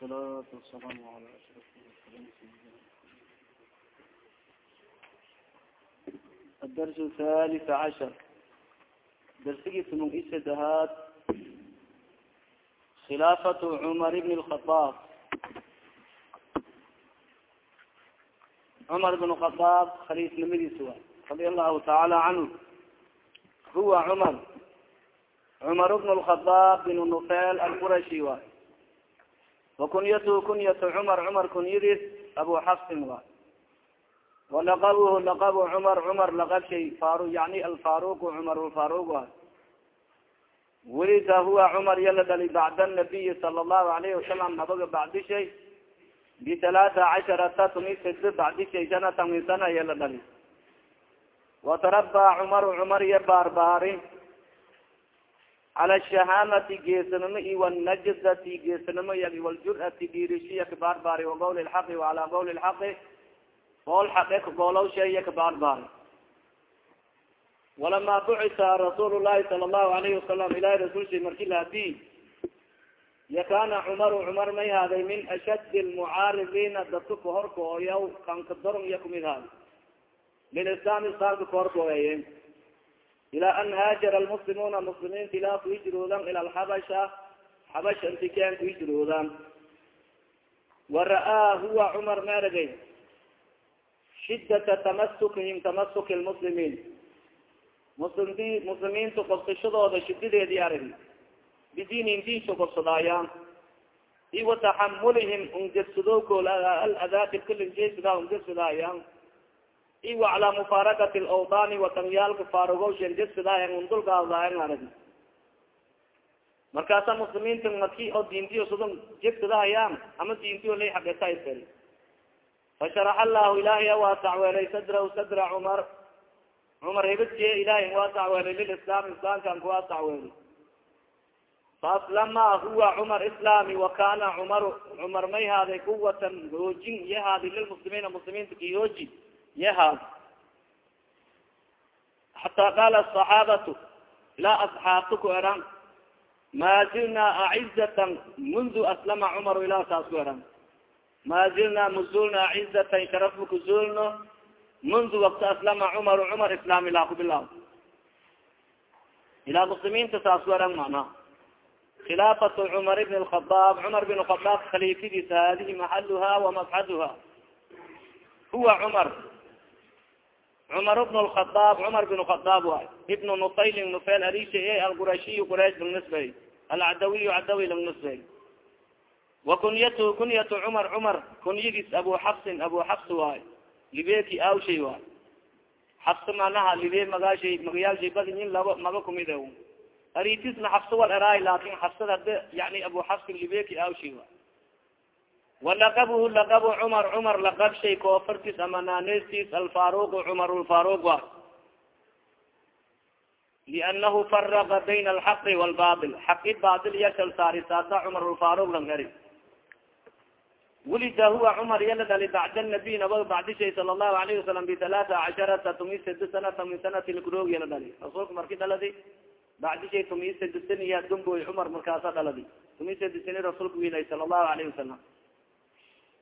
والصلاة والسلام على أشرف المرسلين الدرس الثالث عشر درسgii tunung i sadahaad khilaafat cmar bn الخطاab cmar بن خطاab khaliifnimadiisa wa radi allahu taعala canhu huwa cmar cmar bn الخطاab بn nufel alqurashi waay wakunyatu kunyatu cmar cmar kunyadis abu xafsin waay walaqabhu laqab cmar cmar laqab shay faru yani alfaruq cmar lfaruq waay welida huwa cmar yala dhali bacda nabiyi sala allahu alayhi wasalam nabaga bacdi shay bitalaata casharata tumi sida bacdi shay sanatan min sana yala dhali watarabaa cmar cmar ya baarbaari cala shahaamati geesanimo i wanajdati geesanimo yag waljur'ati dhiirishiya kabaarbaari wa qawl lxaqi wacala qawl lxaqi qool xaqe kagoolow sheeya kabaarbaari walama bucisa rasuul llahi sala allahu alayhi wasalam ilahi rasulsi marki laadi yakana cumaru cumar may haaday min ashad lmucaaridiina dadka kahorkooyaw kanka dorong ya kumid haad lilislaam islaamka kahorkooyaye ilaa an haajara almuslimuuna muslimiinta ilaa kuhijroodan ila alxabasha xabasha intikeen kuhijroodan wa ra'aa huwa cumar maaragay shidata tamasukihim tamasuki lmuslimiin muslimti muslimiinta qobsashadooda shidadeedii aragi bidiinihim diinsa qobsadaayaan i wa taxamulihim ungersadowkool aladaa dibkalinjeesada ungersadaayan i wa calaa mufaarakat lawdaani watanyaalka faarugowshen jersadaayan undulgaadaayan aragi markaasa muslimiinta maki oo diintiyo sudan jersadahayaan ama diintiyo lay xagesaysel fasharax allahu ilahay awaasaweelay sadrahu sadra cumar. Cumar hebadsiye ilahay waasaweelay lilislaam islaamkan kuwaasaweeli faaslama huwa cumar islaami wakana cumar cumar may haaday kuwatan hoojin iya haadi lilmuslimiina muslimiinta kihooji iya haad xataa qaala asaxaabatu ilaa asxaabta ku eran ma zilna acizatan mundu aslama cumar ilaa saas ku eran ma zilna muzulna acizatan sharafma kuzulno mundu wakti aslama cumar cumar islaam ilaa kubilaw ilaa muslimiinta saas ku eran macnaha khilaafat cumar bn lkhadaab cumar bin khadaab khaliifadiisa hadihi maxaluha wamabxaduha huwa cumar cumar bn lkhadaab cumar bin khadaab waay. Ibnu nufaylin nufayl arisha e alqurashiy quraysh langnisbey alcadawiy cadawi langnisbey wa kunyatu kunyatu cumar cumar kunyadiis abu xafsin abu xafs waay. Libeeki awshay waay. Xafs manaha libe magaashay magayaalshay badinyin laba maba kumid aritisna xafsa wal eraay laakin xafsad hade yani abu xafsin libeeki awshay waay walaqabhu laqab cumar cumar laqab shay koofartis ama naanestiis alfaruq cumar lfaruq wa lianahu faraqa bayna alxaqi walbail xaqi bail yashal saari saasa cumar lfaruq lang eri wulida huwa cumar yala dhali bacda nabiy nabag bacdi shay sala allahu alayhi wasalam bitalaata casharata tumi sadi sanata min sanati lkuroog yala dhali rasuulka marki dhaladi bacdi shay tumi sadi saniya dumboy cumar markaasa dhaladi tumi sadi sani rasuulka wiilay sala allahu alayhi wasalam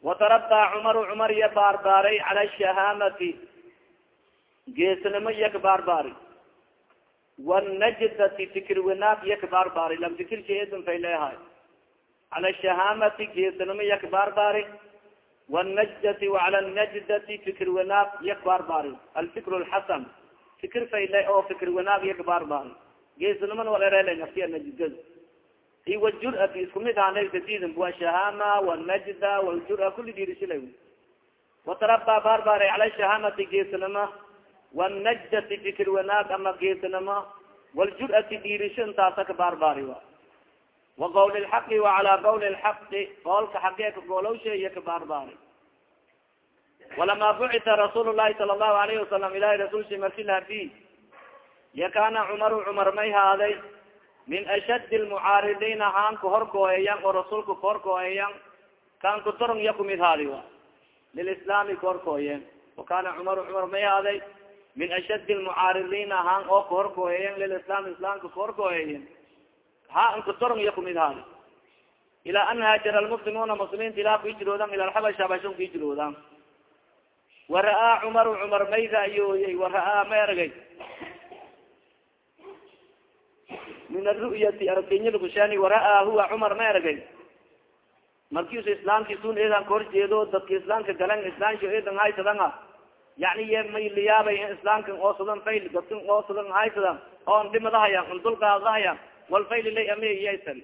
watarabaa cumaru cumar iya baarbaaray cala shahaamati geesnimo iya ka baarbaari wanajdati fikir wanaag iya ka baarbaari lam fikir shaedun fay leehay cala shahaamati geesnimo iya ka baarbaari wanajdati wacala najdati fikir wanaag iya ka baarbaari alfikr fikir fayle oo fikir wanaag iya ka baarbaari geesnimona walerele nafsiya najdad i wljurati isku mid hanadidin washahama walnajda waljura kuli dirisila watarabaa baarbaara cala shahamati geesanimo wanajdati fikir wanaag ama geesanimo waljurati diirisho intaasa ka baarbaari wa. Wa qawl lxaqi wacala qawl lxaqi qoolka xaqe ka goolowsha iyo ka baarbaari walama bucita rasuul lahi sala allahu alayhi wasalam ilahi rasulsi marki laadi yakana cumaru cumar may haaday min ashad lmucaaridiina haan ka horkooyayan oo rasuulka kahorkooyayan kan kutorong ya kumid haadi wa lilislaami kahorkooyen wakana cumar cumar may haaday min ashad lmucaaridiina haan oo kahorkooyayan lilislaam islaamka kahorkooyayen ha an kutorong ya kumid haadi. Ilaa an haajara lmuslimuuna muslimiinta ilaa kuhijroodan ila lxabasha habasho kuhijroodan wara'aa cumaru cumar may ra'yooyey wara'aa ma ergay min aru'yati aragtinyalkushani wara'aa huwa cumar ma ergay markiisu islaamkiisun eedan ka horjeedo dadka islaamka galan islaamsho eedan haysadanga yani ye mayliyaabay islaamkan oosadan fayl dadkan oosadan haysadan oon dhimadahayan on dulkaadahayan wal faylilay ameyiyasari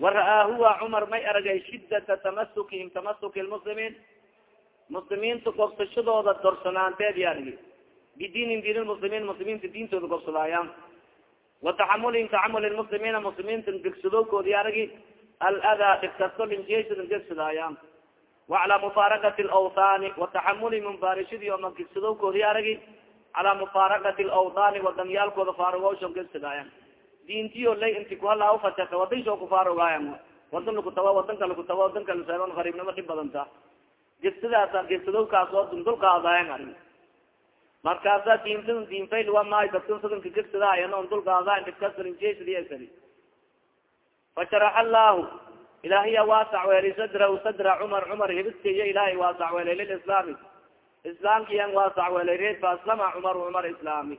wara'aa huwa cumar may aragay shidata tamasukihim tamasuki lmuslimiin muslimiinta gobsashadooda dorsanaanteed ya argi bidiinin diin lmuslimiin muslimiinta diintooda gobsadaayan wataxamulihim taxamul lmuslimiina muslimiinta gegsadowkoodi aragi aladaa dhibkasto linjiyasada gegsadaayan wacalaa mufaaraqati lawthaani wataxamulihim mufaarishadii oma gegsadowkoodi aragi calaa mufaaraqati lawthaani wadanyaalkooda faarugowsho gegsadaayan diintiyo lay inti kuhala ufataka wadansho kufaarugaayan wadan lakutawa wadanka lakutawa wadanka laseeban gariibnimo dhib badanta gesadaasa gesadowkaas oo dundulkaadayan ari markaasa diinta diinfayl wa maayo dadkan sadanka gesadahayan on dulkaadayan dhibkasarinjesadiasari fasharaxa allahu ilaahiya waasac weeli sadrahu sadra cumar cumar hibiskaiyo ilaahay waasac weelay lilislaami islaamkiyan waasac weelay reed faaslama cumar cumar islaami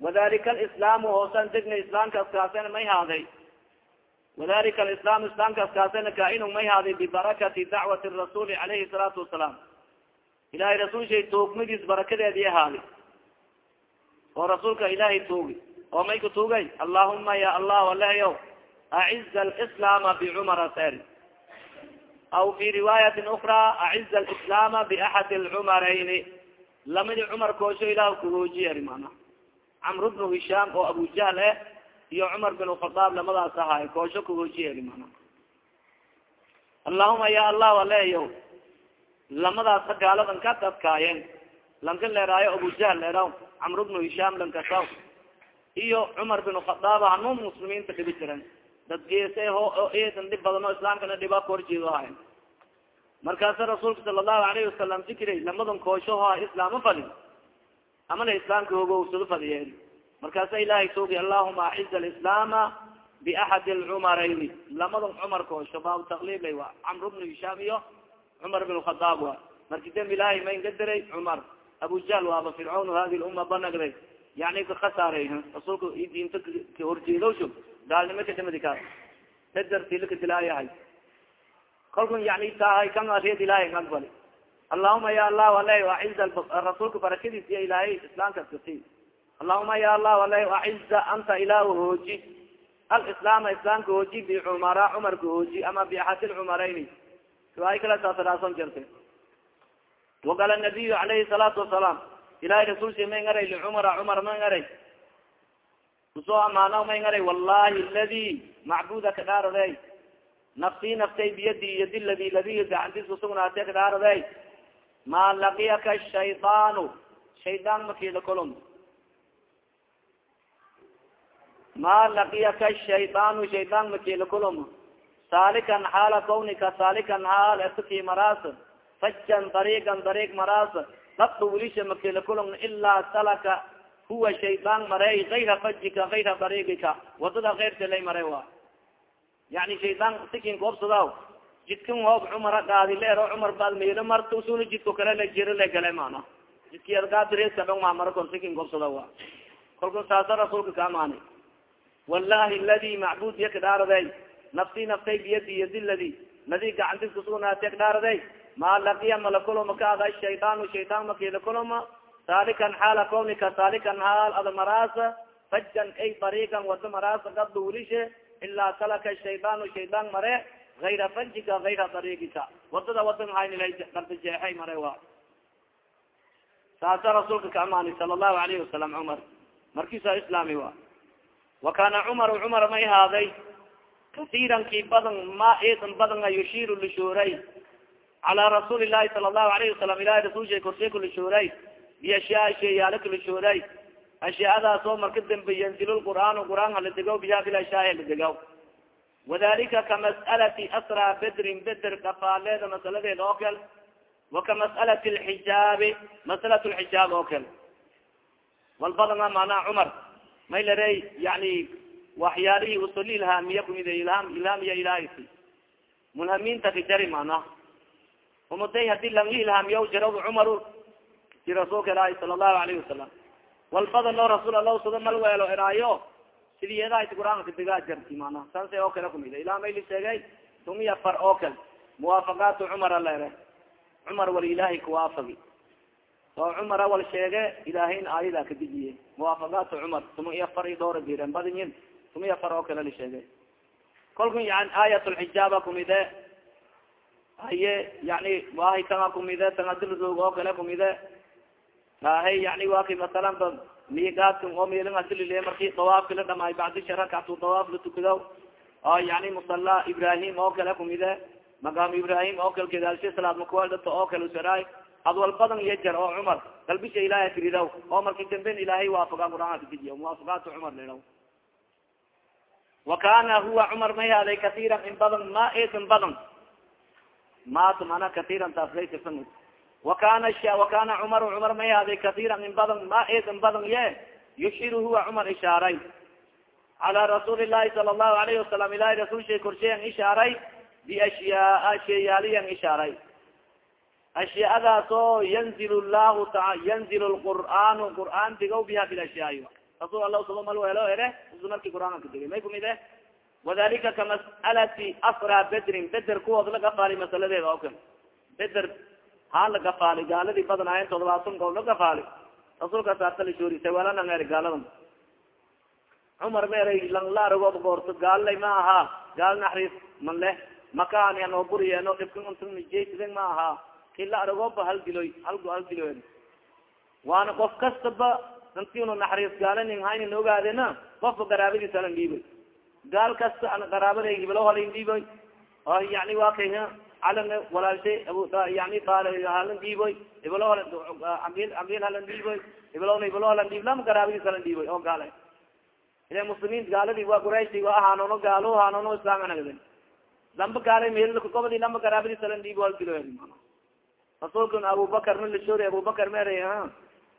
wadalika alislaamu hoosan degna islaamkaas may haaday wadalika alislaam islaamkaas kaasena kaainu may haaday bibarakati dacwati rasuuli calayhi salaatu wasalaam ilahay rasuulshay tuugmadiis barakadeedii ahaaday oo rasuulka ilaahay tuugi oo may ku tuugay allahuma ya allah aleyo aciz alislaama bicumara ser aw fi riwaayatin ukra aciz alislaama biaxadi alcumarayni lamidi cumar koosho ilah kuhoojiyer mana camr bnu hishaam oo abujahl eh iyo cumar bin khadaab lamadaas ahaay koosho kuhoojiyer mana allahuma ya allah aleyo lamadaasa gaaladan ka dadkaayeen. Lanka leeraayo abujahl leeraw camr bnu hishaam lankasaw iyo cumar bin khadaab hanuun muslimiinta dhibi jiran dad geese eedan dhib badan oo islaamkana dhiba kahorjeedo ahayn markaasa rasuulka sala allahu alayhi wasalam fikray lamadan kooshoha islaama fadin amana islaamka hogowsado fadiyeen markaasa ilaahay suugi allahuma aciz alislaama biaxadi alcumarayni. Lamadan cumar koosho baabu taklibla wa camr bnu hishaam iyo cumar bin khadaab wa. Marki demb ilaahay diray cumar abujahl waaba fircawn hadi lumma banagday. Yani kakhasaarey rasuulka diinta kahorjeedowsho gaalnimo kadamadi kaas dadartilakadilaayahay kalkun yani tahay kan reed ilaahay aqbali. Allahuma ya allah ale aciza rasuulka barakadiis iyo ilaahay islaamkas kasi allahuma ya allah ale aciza anta ilaah hooji. Alislaama islaamka hooji bicumara cumarka hooji ama biaxad lcumarayni riwaay kale saasaraason jirta waqala nabiyu alayhi salaatu wasalaam ilahay rasulsi may ngaray licumara cumar ma ngaray. Kusoo amaana may ngaray wallahi ladi macbuda kadhaaraday nafsii naftay biyadi yadi ladi ladi gacantis kusugnaatay kadhaaraday maa laqiyaka shaydaanu shaydaan makida kolom maa laqiyaka shaydaanu shaydaan makila kolom saalikan xaala kawnika saalikan xaal esaki maraas fajan dariigan dariig maraas dabda wilisha makila kolom ilaa salaka huwa shaydaan marey ayra fajika ayra dariigika waddada keyrka lay mare wa yani shaydaan sikin koobsadaw jidkan hoob cumara gaadi leero cumar baad mayro marta usuna jidko kale la jiro la gale mana. Jidki adgaadireeskadhong mamaro kon sikin koobsada wa kolka saasa rasuulka ka amaani wallahi ladi macbud ya kadhaaraday nafsi naftay biyadi yadi ladi ladi gacantis kusugunaate kadhaaraday maa laqiya malakuloma ka ada shaydaanu shaydaan makilakuloma saalikan xaala kawnika saalikan haal ada fajan ay dariikan wada maraasa wilishe ilaa salaka shaydaanu shaydaan mare ayra fajika ayra dariigika waddada wadan haynigarda jeexay mare wa saasa rasuulka ka amaani sala allahu alayhi wasalam cumar. Markiisa islaami wa wa kana cumar cumar may haaday kasiirankii badan ma idan badanga yushiiru lishuuray cala rasuuli lahi sala allahu alayhi wasalam ilahi rasulsha korsey kulishuuray biashyaa sheeyaala kulishuuray ashyaadaas oo marka dambe yanzil qur'aan haladigaw biha bilashaay haladigaw wadalika kamas'alati asra bedrin beder kafaaleeda masaladeed oo kale. Wa kamas'alati lxijaabi masalat lxijaab oo kale. Wal badana manaa cumar may larey yani waxyaalihii usuli ilhaamiya kumide ilham ilhaamiya ilaahaysi mulhamiinta kijari mana umuday haddii lang ilhaamiya jara cumaru si rasuulka ilaahi sala allahu alayhi wasalam walbada loo rasuul ala sada mal weelo eraayo sidii edahayti qur'aanka digaa jarti mana sanse oo kale kumid ilaa mayli sheegay tumiya far oo kale. Muwaafaqaatu cumar alere cumar wal ilaahay kuwaafagi oo cumara wal sheege ilaahayn aayada kadijiye muwaafaqaatu cumar tuma iyo far i dhowra diren badinyin tuma iyo far oo kale la sheegay. Kolku yan aayat lxijaaba kumide. Haye yani wahay tanga kumide tanga dilroog oo kale kumide. Ahay yani wa ki masalan ba migaadka oo milin adilile marki dawaafka la dhamaay bacdi sharakatu dawaaf la tukado oo yani musala ibrahim oo kale kumide. Maqaam ibrahim oo kale gadaalsha salaad makualdata oo kale usaraay adwal badan iyo jar oo cumar dalbisha ilahay kiridaw oo marki damben ilaahay waafaga qur'aanka kadijiya muwaafaqaatu cumar lelaw wa kana huwa cumar may haday katiiran in badan ma eedan badan. Maat mana katiiran taas laysa wakana wakana cumar cumar may haday katiiran in badan ma eedan badan ye. Yushiru huwa cumar ishaaray cala rasuuli llahi sala allahu alayhi wasalam ilahi rasul korsheyan ishaaray biashyaa sheeyaaliyan ishaaray ashyaadaas oo llahu taa yanzil lqur'aanu qur'aan digaw biha bilashyaai rasul allah saba mal welo ere marki qur'aanka digay may kumid eh wadalika kamas'alati asra bedrin beder kuwood la gafaali masaladeeda oo kale beder haa la gafaali gaaladii badnaayen todobaatan gol la gafaali rasuulka saartalisoorisay walana er gaaladan cumar ma eray lang la aragood goorto gaalilay ma aha gaal naxriis man leh makaani anoo buriyeeno dhibka untunjeysiden ma aha ki la aragooba hal diloy hal hal dilo waana qof kastaba inti unu naxariis gaalanin haynin ogaadena qofka garaabadiisa halan dhiiboy gaal kasta an qaraabaday hiblo halin dhiiboy oo yani waa kay calan walaalshay yani halan dhiiboy hiblo abil halan dhiiboy hiblona hiblo halan lama garaabadiis halan dhiiboy oo gaala ila muslimiin gaaladii waa qurayshi waa ahaanono gaalo haanono islaamnagden lamba gaala mgobadi lamba garaabadiis halan dhiibo hal dilo rasuulkan abubakar na lashoori abubakar mere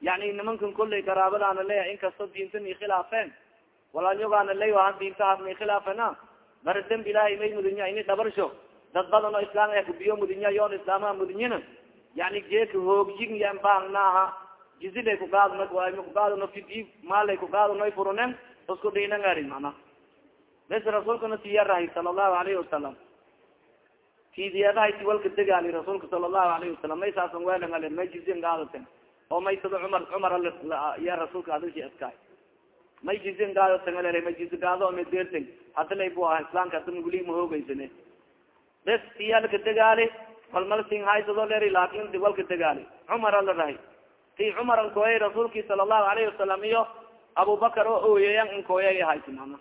yani nimankan kollay garaabadaana leya inkastoo diinta ni khilaafeen. Walaalyogaana ley ahan diinta ni khilaafena bara demb ilaahay may mudinya ini dhabarsho dad badan oo islaam e kubiyo mudinya yoon islaamha mudinyina yani geeka hoogjig yan baangnaaha jizilay kugaadno kugaadno fidi maalay kugaadnoy furunen. Isku dhinangari mana bes rasuulkana siyarahay sala allahu alayhi wasalam tidiyadahayti walka degaali rasuulka sala allahu alayhi wasalam may saasan weelangal may jizin gaadaten oo may sada cumar cumar ya rasuulka adalshi askaay may jizin gaadatangal may jizi gaado ma deerten hada lay bu aha islaamka hada muguli mahoogeysane bes tiyalka degaali malmal sing haysado leri laakin walka degaali cumar ala rahay. Ti cumar ankooyay rasuulki sala allahu alayhi wasalam iyo abubakar oo ooyeyan inkooyay haysi mama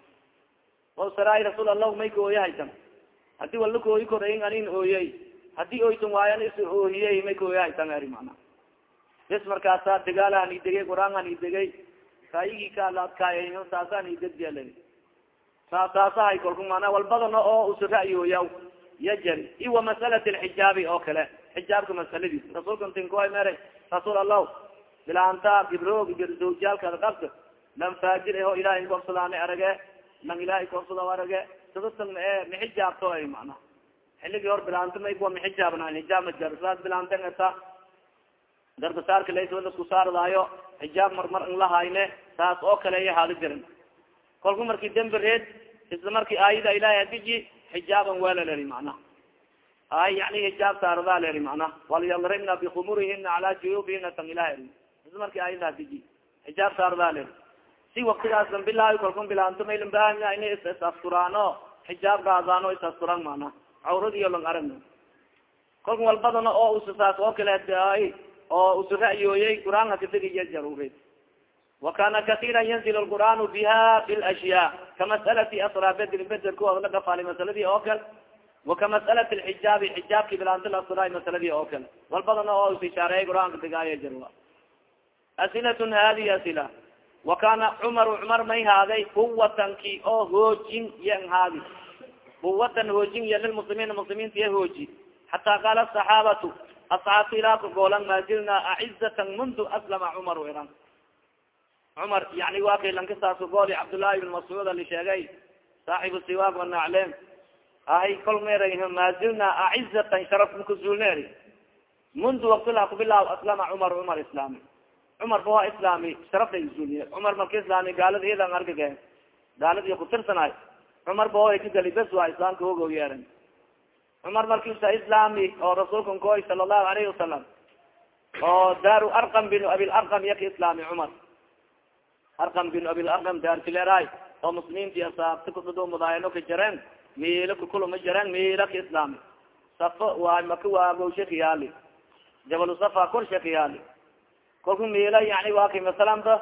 o saray rasuul allah may kooya haysan haddii wala kooyi korayin anin ooyey haddii oysan waayan is oohiyey may kooya haysan mana bes markaasa dagaal hani degay quraan hani degay kaayigii kaalaadkaay saasa hani dedbiala saa saasahay kolku mana walbadana oo usu ra'yooya ya jari iwa masalat lxijaabi oo kale xijaabka masaladiis. Rasuulka mere rasuul allah bilaanta gibroog zawjaalka qabta lan faajir eho ilahay korsadaana arage lan ilahay korsada arage sadatan e mixijaabto ay mana xiligi hor bilaanta may kuwa mixijaabna hijaab ma jar saas bilaanten eta garbasaarka laysoo lasku saaradaayo xijaab marmar in lahayne saas oo kale iya haali jirin kolku marki dembi reed isla marki aayada ilahay hadiji xijaaban wala leri mana ay yani hijaab saaradaa leri mana walyadribna bikumurihina cala juyubihina tan ilaha isla marki aayada hadiji xijaab saaradaa leri si waktigaas lan bilaayo kalkun bilaanto maylan baahanya ina is is asturaano xijaab gaadaano is asturan mana cawradiyo lang aragna kolkan walbadana oo ususaas oo kale oo usu ra'yooyey qur'aan hakadegi jarureed wa kana katiira yanzil lqur'aan biha fi lashyaa kamasalati asra bedrin beder kuwa la gafaali masaladii oo kale wa kamasalati lxijaabi xijaabki bilaanta la asturaay masaladii oo kale. Walbadana oo is ishaareeyay qur'aanka degaayo jarwa asilatun hadihi asila wa kana cumaru cumar may haaday quwatan ki oo hoojin yan haadi quwatan hoojin ya lilmuslimiina muslimiinta ya hooji. Xataa qaala asaxaabatu asxaabta ilaa ka goolan maa zilna acizatan mundu aslama cumaru iran cumar yani waa kay lankasaasu gooli cabdullaahi ibn mascuud ali sheegay saaxibu siwaaq wanaclem ahay kol mer mazilna acizatan sharaf makuzuulneeri mundu waktila kubilaaw aslama cumar cumar islaami cumar ba waa islaami sharafta zuuliye cumar marka islaami gaalada iyadan argage gaaladi kutirsanay cumar ba o kagali bes waa islaamka ogo yeeran cumar markiisa islaami oo rasuulkan koy sala allahu alayhi wasalam oo daaru arqam bin abilarqam yaka islaami cumar. Arqam bin abilarqam daartileeraay oo muslimiinti asaabta kudado mudaayano ka jareen miila kakuluma jareen miila ka islaami. Safo waa maka waagowsha kayaali jabal safa korsha kayaali kolku miila yani waa kay masalan ba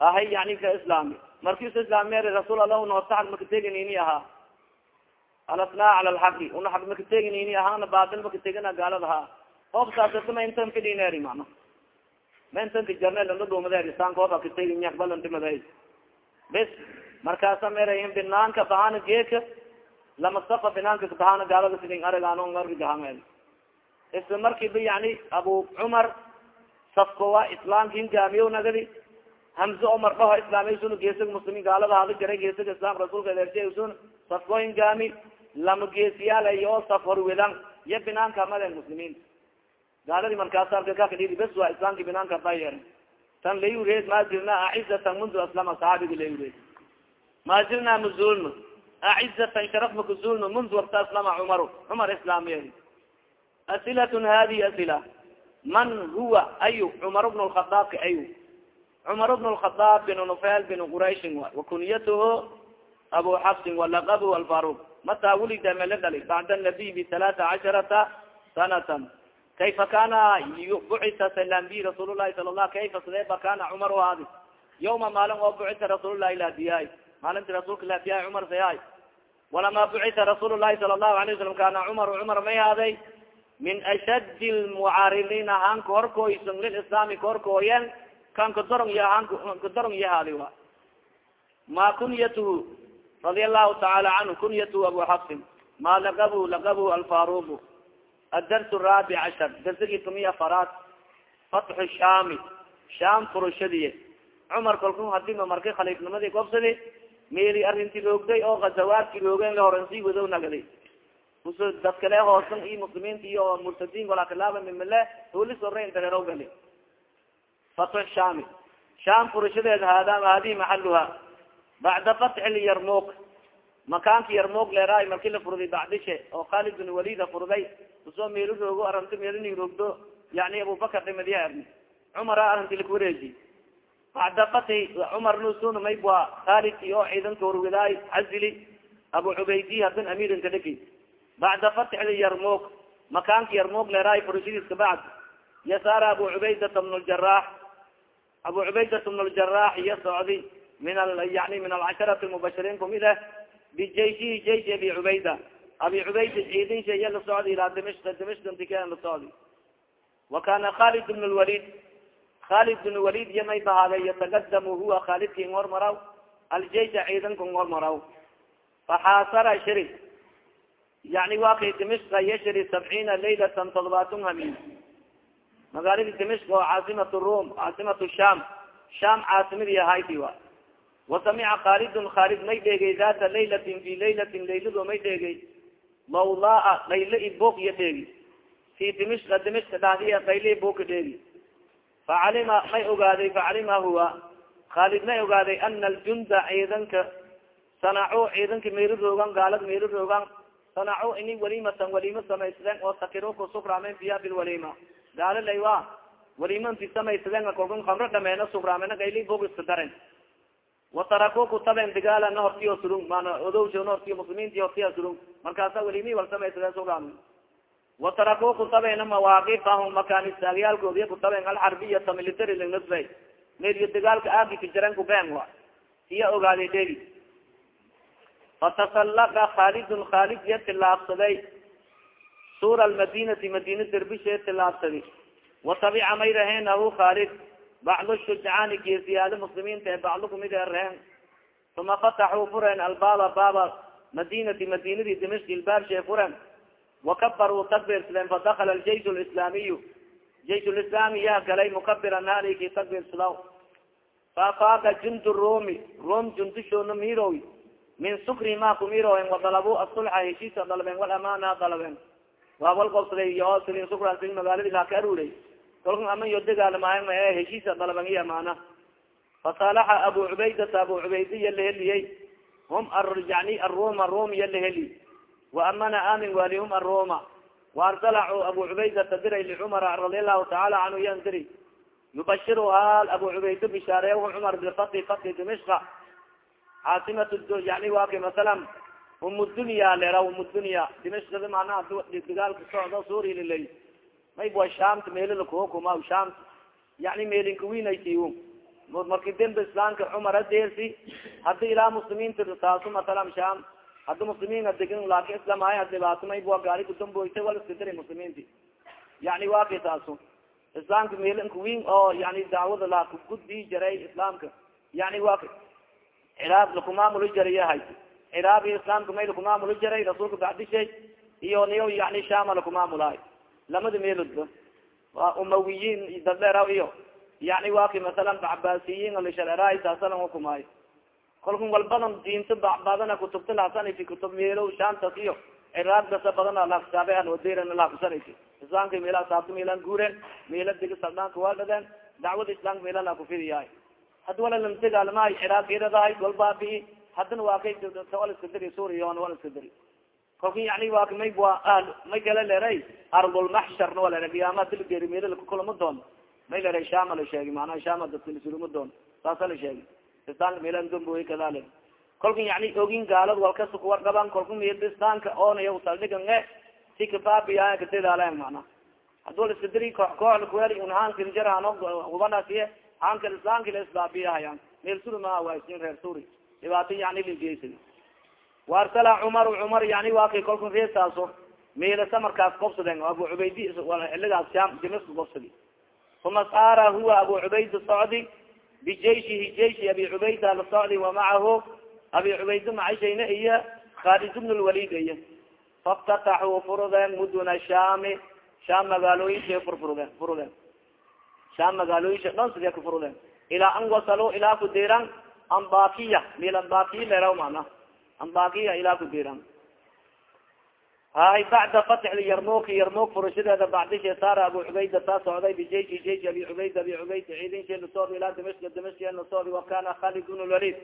ahay yani ka islaami. Markiisu islaami rasuul allah noota ag makateginini ahaa alasnaa cala lxaqi una ag makateginini ahaana baatil makategina gaalada ha ofsaasata ma intan kadhineeri mana ma intan ka jarne lama dhuumadeer isaankooda kategi yakbalantimade bes markaasa merahin binaanka bahana geeka lama safa binaanka bahana gaalada sidin arigaan argahan isla markiiba yani abu cumar safkowa islaamka hingaamiyo nagadi hamze omar dhaho islaamiysun geesig muslimiin gaalada hada jaray geesig islam rasuulka adeersun safko hingaami lama geesiyaal oo saf horwedan iyo binaanka maden muslimiin. Gaaladi markaas alkakakadhidi bes waa islaamki binaanka bayer tan layureed ma jirna acizatan mundu aslama saxaabiga layureed ma jirna mazulno acizatan sharaf makazulno mundu wakta aslama cumar cumar islaamiye asilatun hadihi asila man huwa ayu cumar bn lkhadaabka ayu bn lkhadaab bin nufel bin qurayshin wa wakunyatuhu abu xafsin walaqabu alfaruq. Mataa wulida mele dhali bacda nabiy bialaata casharata sanatan. Kayfa kana bucita salambi rasuul lahi sala lah kayfa sideeba kana cumar haadi yawma maalin oo bucita rasuullahi laadiyahay maalinti rasuulka laadiyahay cumar sayahay walama bucita rasuul lahi sala allahu alayh wasalam kana cumar cumar may haaday min ashad lmucaariliina han kahorkooysan lilislaami kahorkooyen kan kadorong ya han kadorong yahaadi wa ma kunyatuhu radia allahu tacaala canhu kunyatuhu abu xafsin ma laqabu laqabu alfaruq adars raabic cashar darsigi tumiy afaraad fatxu shaami shaam furushadiye cumar kalku hadima markay khaliifnimadii gobsadi meeli arinti roogday oo gazawaadki roogeen la horansii wadow nagday us dadkale hoosan iyo muslimiinta iyo murtadiin walakalaaba mimile holis hore intareerow gali fatx shaami shaam furashadeed hada hadihi maxaluha bacda fatxi lyarmuk makaanka yarmuk leeraay marki la furday bacdishe oo khalid bin walida furday u soo meelu roogo aranti meelini roogdo yani abubakar dhimadiya arni cumara aranti lakuwareeji bacda fati cumar nusun maybwa khalidki oo ciidanka horwadaay cazili abu cubaydi hadin amiirinka dheki bacda fatxi yarmuk makaanka yarmuk leeraay furashadiiska bacd yasaara abu cubaydata bn ljarax abu cubaydata bn ljarax iyo socdi min yani min alcasharati mubashiriin kumid ah bijaysihi jaysi abi cubayda abi cubayda ciidinsha iya la socdi ilaa dimishk dimishkantika la socdi wa kana khalid bn lwalid khalid bn walid iyo may yatagadamu huwa khalidki ng hormaraw aljaysha ciidanka ng hormaraw faxaasara shiri yani wa kay dimishka yashri sabciina laylatan todobaatun hamin magaaladi dimishk oo caasimat rum caasimat sham. Sham caasimadi ahayti wa. Wasamica khalidun khalid may dheegay data laylatin fi laylatin laylado may dheegay lawlaa layla ibok iyo dheegi fi dimishka dimishka dhahdiya layla iboka dheegi facalima may ogaaday facalima huwa. Khalid may ogaaday ana aljunda ciidanka sanaco ciidanka meelo roogan gaalad meelo roogan sanaco ini walimatan walima samaysadeen oo sakiro kusukraamen fiya bilwalima gaalo laywa walimanti samaysadeen kolkun kamro dhameena sukraamena gayli bog iska daren watarako kutaben digaalana hortiyo surung mana odowsona hortiyo muslimiinti hortiya surung. Markaasa welimi wal samaysadeen sukraam watarako kutabena mawaaqifahum makaan istaagyaalkoodiya kutaben alxarbiyata military linasbay meriyo dagaalka aagi kajaran kubeen wa iya ogaaday degi fatasalaqa khalidun khalid ya suura almadinati madina derbishe tilaabsadi watabica may raheenahu khalid bacdu shujcaani geesiyaada muslimiinta ee bacdu kumid ee reheen uma fataxuu fureen albaaba baaba madinati madinadii dimishk ilbaabshee furen wakabaruu takbirsadeen fadakala aljaysh lislaamiyu jaysh lislaami yaha galay mukabiran haliki takbirsadow faafaaga jund rumi rom jundushoona mirowi min sukri ma kumiroen wadalabu asulxa heshiisa dalben walamana dalben waa wal gobsaday iyo silin sukra silin magaaladi laa ka arurey kolkan ama yo degaalamaay ma e heshiisa dalben iyo amaana fasalaxa abu cubaydata abu cubaydiya laheliyey hum yani aruma rumiya laheli waamana amin wali hum aruma waarsalacu abu cubaydata diray licumara radia lahu tacaala canhu yan diri yubashir hal abu cubayda bishaareey cumar bifati fati dimishka caasimat yani wa ka masalan umudunya lera umudunya dimishkada manaha digaalka socdo suuriya lilay mayb wa shaamta meelilakukuma shaamta. Yani meelinkawinaysi marki dembe islaamka cumara deersi hadi ilaa muslimiinta taasu masalan sham hadi muslimiina degin laakin islamay dhibaato mayb wa gaari kudamboyta wal iska diri muslimiinti. Yani wa kay taasu. Islaamka meelinkawin oo yani dacwada la kugudbii jaray islaamka. Yani wa ciraaq lakumaamulo jarayahay ciraaq iyo islaamka may lakumaamulo jaray rasuulka bacdishay iyo niyo yani shama lakumaamulahay lamada meelodba waa umawiyiin dadleeraw iyo yani wa ki masalan cabasiyiin alishareerahay saasalan hukumaayo kolkan walbadan diinta badana kutubta lahasana fi kutub meelo shamtas iyo ciraaq dasa badana lahkisaabe waderan lahkusanaysa islaamka meela saabta meelan guuren meela dega saldhaanka waa dhadeen dacwada islaamka meela la kufidiyahay hadi wala lam degaalmahay ciraaqiradahay walbaabii haddana waa kay wal iska diri suuriya wal iska diri. Kolka yani waa may waa may kala leeray ardulmaxsharna waa leera qiyaama dilgeeri meela lakukulama doon. May leeray shama la sheegi macnaha shama dadka lasuluma doon. Saasa la sheegi istaanka meelan damboy kadalik kolka yani ogin gaalad walkasa kuwar qaban kolka midistaanka oonaya saldhigan e si kabaabiya kadadaalayan macnaha hadi wal iska diri koox koox lakuweli unhaankijarano hubanaasiye hanka islaamka la isbaabiyahayan meel suri maa waasin reer suri dhibaato yani ligeysad waarsala cumar cumar yani waa kay kolka reesaaso meelasa markaas gobsaden abu cubaydi xiligaas sham dimiska gobsadi uma saara huwa abu cubayd socdi bijayshihi jayshi abi cubayda la socdi wamacahu abi cubayda macashayna iyo khalid bn lwalid iyo. Faftataxuu furudeen muduna shami sham magaalooyinka furfurudeen furudeen. Sham magaalooyinka dhon sidee ka furudeen? Ilaa an wasalo ilaa kudiran ambakiya mil ambakiya leeraw mana ambakiya ilaa kudiran hay bacda fatxi yarmuk yarmuk furashadeeda bacdishe saara abu cubayda taa socday bijayshi jayshi abi cubayda abi cubayda ciidinshe lasoobi ilaa dimashka dimashka lasoobi wakana khalid bn lwalid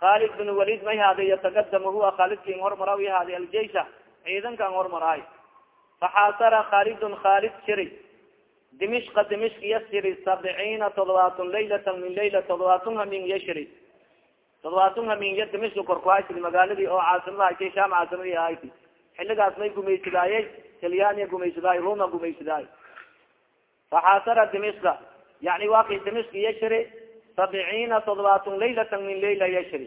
khalid bn walid may haadi yataqadam huwa khalidkin hormaraw yahaadi aljaysha ciidankan hormarahay faxaasara khalidun khalid shiri. Dimishka dimishk yasiri sabciina todobaatun laylata min layla todobaatun hamin yashri todobaatun hamin ya dimishka korkuhaysidi magaaladii oo caasimada haytay sham caasimadii ahayti xiligaas may gumaysidaayey talyania gumaysidaay roma gumaysidaay faxaasara dimishka yani waa kay dimishka yashri sabciina todobaatun laylata min layla yashri.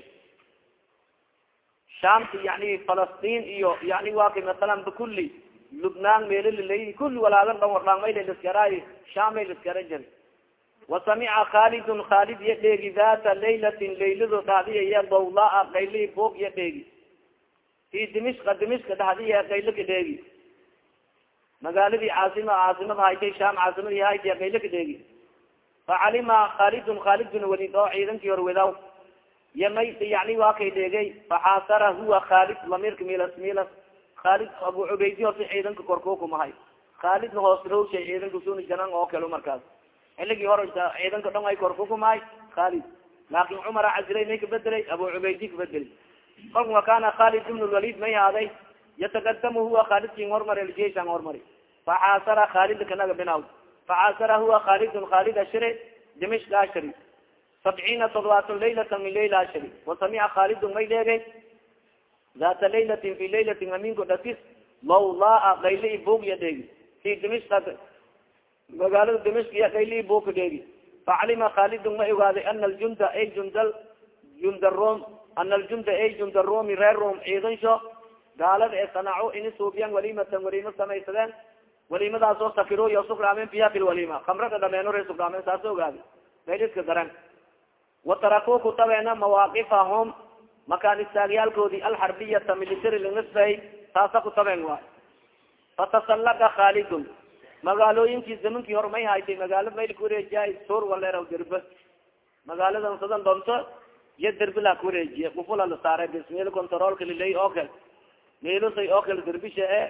Shamti yani falastin iyo yani waa kay masalan bikuli lubnaan meelililay kuli walaagan dhan wardhaangmayla liskaraay shamay liskara jari wasamica khalidun khalid iyo dheegi data laylatin laylado dhahdiya iya dawlaa qayli boog iyo dheegi fi dimishka dimishka dhahdiya qaylo ka dheegi magaaladii caasima caasimada haytay sham caasimadii haytay qaylo ka dheegi facalima khalidun khalid bin walid oo ciidankii horwadaw iyo may yani waa dheegay. Faxaasara huwa khalid lamirka milas milas khalid abu cubaydi horta ciidanka korkukumahay khalidna hoos rawshay ciidanka suni janan oo kale markaas xilligii hore ciidanka dhon ay korkukumahay khalid. Laakin cumara casilay may kabedelay abu cubaydi kabedelay kolka wakana khalid ibn lwalid may haaday yataqadamu huwa khalidkin hormari aljeishan hormari. Faxaasara khalid kanaga binaw faxaasara huwa khalidun khalid ashiri dimishk ashiri sabciina todobaatan laylata min layla ashiri wasamica khalidun may dheegay data laylatin fi laylatin aminko dhatis lawlaa dayli bug ya dheegi fi dimishka magaalada dimishk ya dayli bug ka dheegi. Facalima khalidun ma ogaaday ana aljunda ay jundal junda rom ana aljunda ay junda romi reer rom ciidansho gaalada ee sanaco ini suubiyan walimatan walima samaysadeen walimadaasoo sakiro iyo sukraamen fiha bilwalima kamrada dhameeno re sukraamen saas ogaadi. Mayliska daran. Wataraku kutabeena mawaaqifahom makaan istaagyaalkoodi alxarbiyata military lanasbay taasa kutaben waay fatasalaga khalidun magaalooyinkii zamankii hor may haytay magaalo mayl kureejiya sur waleeraw derba. Magaaladan sadan doonto iyo derbila kuwareejiye kufula la saaray bis meel controlka lilay oo kale. Meelusay oo kale derbisha e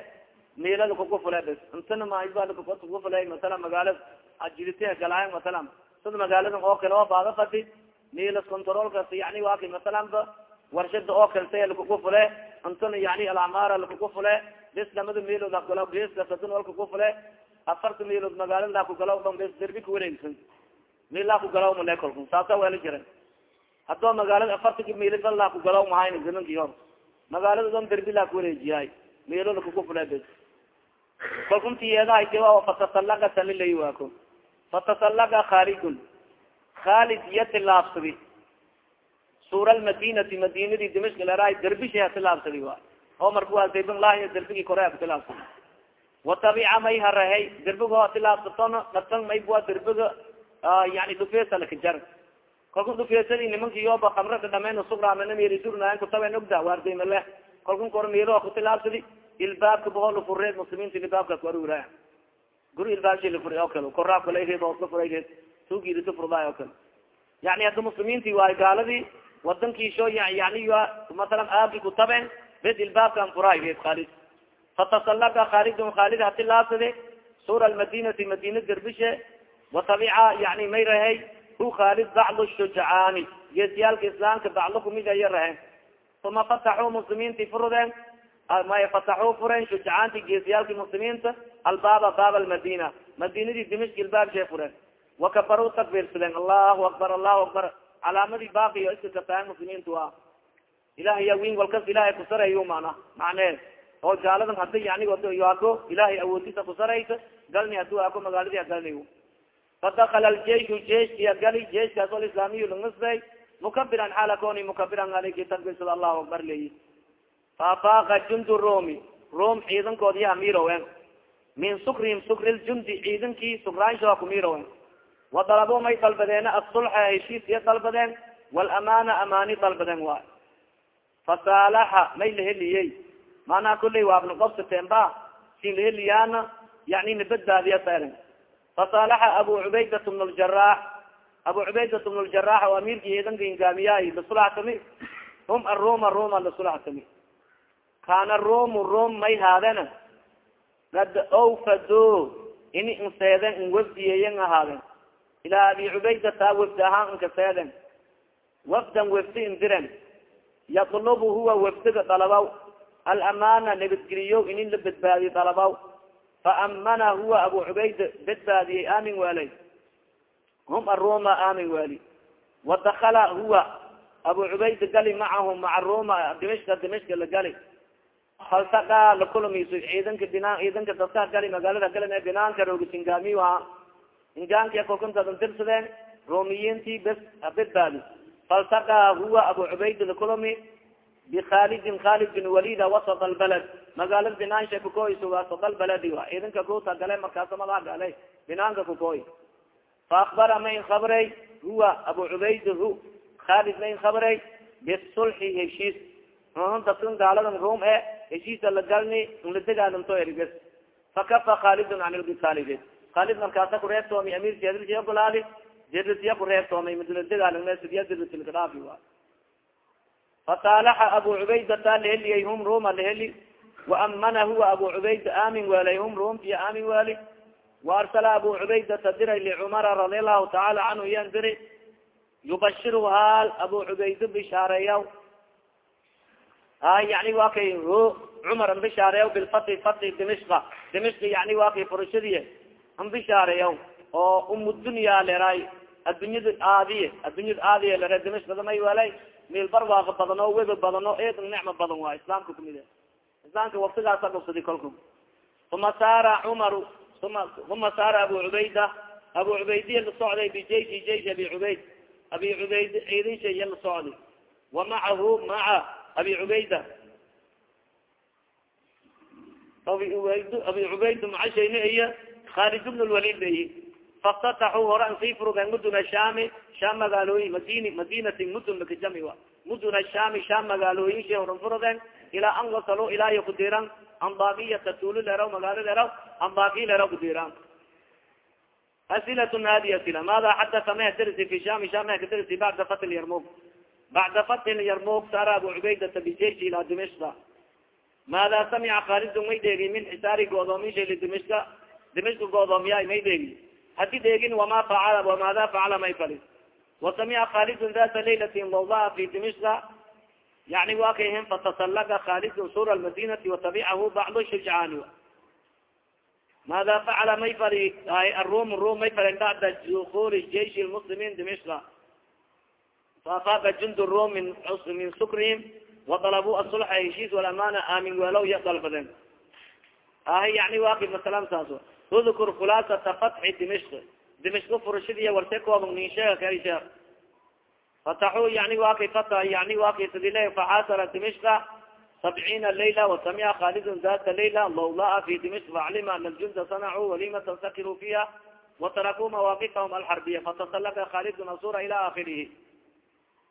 meelada kukufule bis intana makufulay masala magaalada ajirite galaayan masalan sad magaaladan oo kale oo baada fadi meelas controlkas yani waki masalan ba warshada say lakukufule intana yani alamaara lakukufule bis lamada meelood akugala beska sadin wal kukufule afarta meelood magaalada lakugalaw dhan bes derbi kuwareegsan meel lakugalaw male kolku saasa wela jira hadoo magaalada afartanka meelid al lakugalaw mahayn zamankii hor magaalada dan derbi lakuwareejiyahay meelo lakukufule bes. Kalkuntiyeedahat fatasalaga salilay waako fatasalaga khaalidun khaalid iya tilaabsadi. Suura lmadinati madinadii dimashk leraay derbisha tilaabsadi wa oo markuwaasaybanlahi derbigii kore tilaabsadi watabica may harahay derbigo tilaabsatona natan maybua derbiga yani dufesalakajar kalku dufeesadi nimankiyoba kamrada dhameyn sugraamnamerisurnayan kutaben ogda waardaymale kalkun kor meelo kutilaabsadi ilbaabka bohol fureed muslimiinta ilbaabka kuarura guri ilbaabshi lafuri oo kale koraa kalareed hoos la furareed tuugidita furdaay oo kale yani hadda muslimiinti waay gaaladii wadankiisho yani masalan aabki kutaben bed ilbaabkan furaay reed khaalid fatasalaga khaalidun khaalid hatilaabsade sura almadinati madina derbishe watabica yani may rahay hu khaalid bacdu shujacaani geesiyaalka islaamka bacdo kumid aya rahen uma fataxuu muslimiinti furudeen may fataxuu furen shujacaanti geesiyaalki muslimiinta albaaba baab almadina madinadii dimishk ilbaabshe furen wakabaruu takbirsadeen allahu akbar allahu akbar calaamadii baaqiyo iska kataan muslimiintu a ilahay ya win walkas ilahay kusareeyo mana macnee oo gaaladan hada yani ako ilahay awoodisa kusaraysa galni hadu ako magaaladii agalni fadakala aljeishu jeiskiya gali jeiskaas o islaamiy langasbay mukabiran xaala koni mukabiran aliki takbirsada allahu akbar leyi faafaaqa jundu rumi rom ciidankoodi hamirowen min sukrihim sukri ljundi ciidankii sukraanshoa kumirowen wadalabo may dalbadeena asulxa heshiis iyo dalbadeen walamana amaani dalbadeen waay fasaalaxa may laheliyey maanaa kuley waabna gobsateen ba si laheliyaana yani nabadbaadiya saren fasaalaxa abu cubaydat bn ljarax abu cubaydat bn ljarax oo amiirki ciidanka ingaamiyahay lasulaxtami hum aruma ruma lasulaxtami kana romu rom may haadena kad owfado ini inseeden in wafdiyeyen ahaaden ilaa abi cubaydata wafdi ahaan inkaseeden wafdan wafdi indiren yatlubu huwa wafdiga dalabaw alamana nabadgeliyo inin la badbaadiyo dalabaw faamana huwa abu cubayda badbaadiyey aamin waalay hum aruma aamin waali wadakala huwa abu cubayda gali macahum maca ruma dimishka dimishka la gali faltakaa lakulamiso ciidanka binaan ciidanka dadka gali magaalada gali binaanka roogisingaamiy aha ingaankia kolkuntadan tirsadeen romiyiintii bes badbaadi faltakaa huwa abu cubayda lakulami bikhalidin khalid bin walida wasat albalad magaalada binaansha kukoyso wasat albaladi a ciidanka kuta gale markaasa madaa gale binaanka kukoy faakbara ma in khabray huwa abu cubayd hu khalid ma in khabray bisulxi heshiis dadkan gaaladan rom e heshiisa la galni la degaalamto eriges fakafa khalidun an lbisalide khalid markaasa kureebtoomi amirki adilsi ogolaadi dirisiya kureebtoomay madula degaalame sidiya dirisilkadhaafi wa fasaalaxa abu cubaydata laheliyay hum roma laheli waamana huwa abu cubayda aamin waalay hum romtiya aamin waali waarsala abu cubaydata diray licumara radi allahu tacaala canhu yan diri yubashiru haal abu cubayda bishaareeyaw hay yani wa cumar an bishaareeyaw bilfati fati dimishka yani wa kay furashadiye oo umudunya leray addunyada aadiye addunyada aadiye lere dimishkada may meel barwaaqo badan oo weba badan oo eed nicmo badan waa islaamka kumid islaamka waktigaasa dhufsadi kolku uma saara cumaru uma uma saara abu cubayda abu cubaydiya la socday bijayshi jaysh abi cubayd abi cubayd ciidinsha iya la socday. Wa macahu maca abi cubayda abi ubayd abi cubayda macashayna iya khalid bn lwalid bayi faftataxuu hore an sii furudeen muduna shami sham magaalooyin madini madinati mudun lakajami a shami sham magaalooyin horan furudeen ilaa an wasalo ilaa iyo kudiran ambakiyata tuuli leraw magaalo leraw ambaki leraw kudiran asilat hadi asila maada xadasa meh darsi fi sham sham meh kadarsi bacda fat lyarmug bacda fat lyarmug sara abu cubaydata bijeishi ila dimishka maada samica khaalidun may dheegi min xisaari goodoomisha lidimishka dimishka goodoomiya may dheegi hadi dheegin wama facala wamaada facala may fali? Wasamica khaalidun data laylatin lawdaa fi dimishka yani wa kayhin fatasalaga khaalidun sura lmadinati watabicahu bacdu shujcaani maada facala may fali? Arum rum may falen bacda dukuli jeish lmuslimiin dimishka faafaaqa jund rum min min sukrihim wadalabu asulxa heshiis walamana aamin weelow ya dalbadeen ahi yani waki masalan saaso udkur khulaasata fatxi dimishk dimishka furashadiiya warse kooba nin sheega kay sheekh fataxu yani waki fata yani waki sadile faxasara dimishka sabciina layla wasamica khalidun data layla lawlaa fi dimishk faclima ana ljunda sanacuu walimatan sakiruu fiha watarakuu mawaqifahum alxarbiya fatasalaka khalidun asura ila akhirihi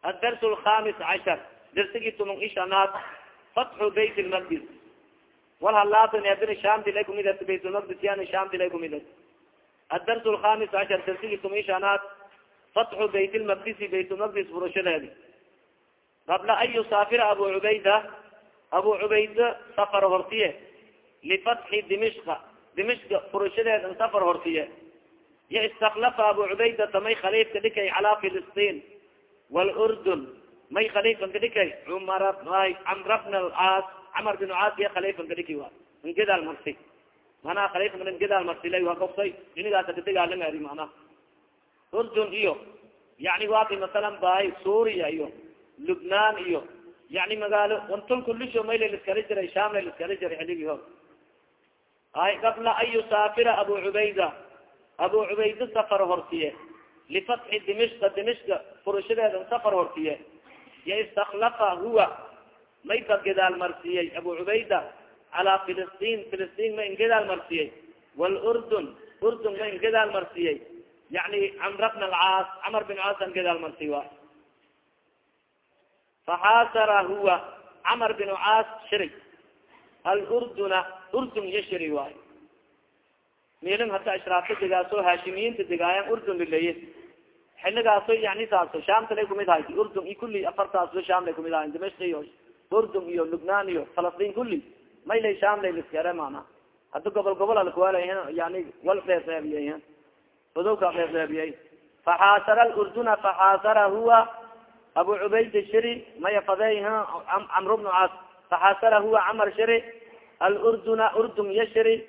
adars lhamis cashar darsigii tumon ishanaad fatxu bayt lmaqdis wal halaatan adin sham dilay kumida bayt lmaqdis yani sham dilay kumida adars lhamis cashar darsigii tumon ishanaad fatxu bayt lmaqdisi bayt lmaqdis furashadeedi qabla an yusaafira abu cubayda abu cubayda safar hortiye lifatxi dimishka dimishka furashadeed in safar hortiye. Yo istaklafa abu cubayda tamay khaliifka dhikay calaa filistin wlurdun may khaliifan ka dhikay cumar camra bn alcaas camar bin caas iya khaliifan ka dhiki wa ngadaal marsi manaa khaliifan ngadaal marsila waa koftay inigaasa kadigaalangari mana urdun iyo yani waki masalan bahay suuriya iyo lubnaan iyo yani magaalo wantol kulisho may laliskala jiray sham laliskala jiray xiligi hor ay qabla an yusaafira abu cubayda. Abu cubayda safar hortiye. Lifatxi dimishka dimishka furashadeeda safar yo istaklafa huwa may ba gedaal marsiyey abu cubayda calaa filistin filistin ma ingedaal marsiyey wlurdun urdun ma ingedaal marsiyey yani camra bn alcaas camar bin caas an gedaal marsiy wa faxaasara huwa camar bin caas shiri. Alurduna urdun iyo shiri waayo milin hata ishraafta degaaso haashimiyiinta degaayan urdun lileye xiligaasoo yani saaso shamta lay kumid hayti urdun i kuli afartaasba sham lay kumid hayn dimashk iyo urdun iyo lubnaan iyo falastin kuli may lay sham lay liskere mana hada gobol gobol alkuwala yani wal reereebiye udowka reereebiyey faxaasara lurduna faxaasara huwa abu cubayd shiri maya fadey camr bnu caas faxaasara huwa camar shiri alurduna urdun ya shiri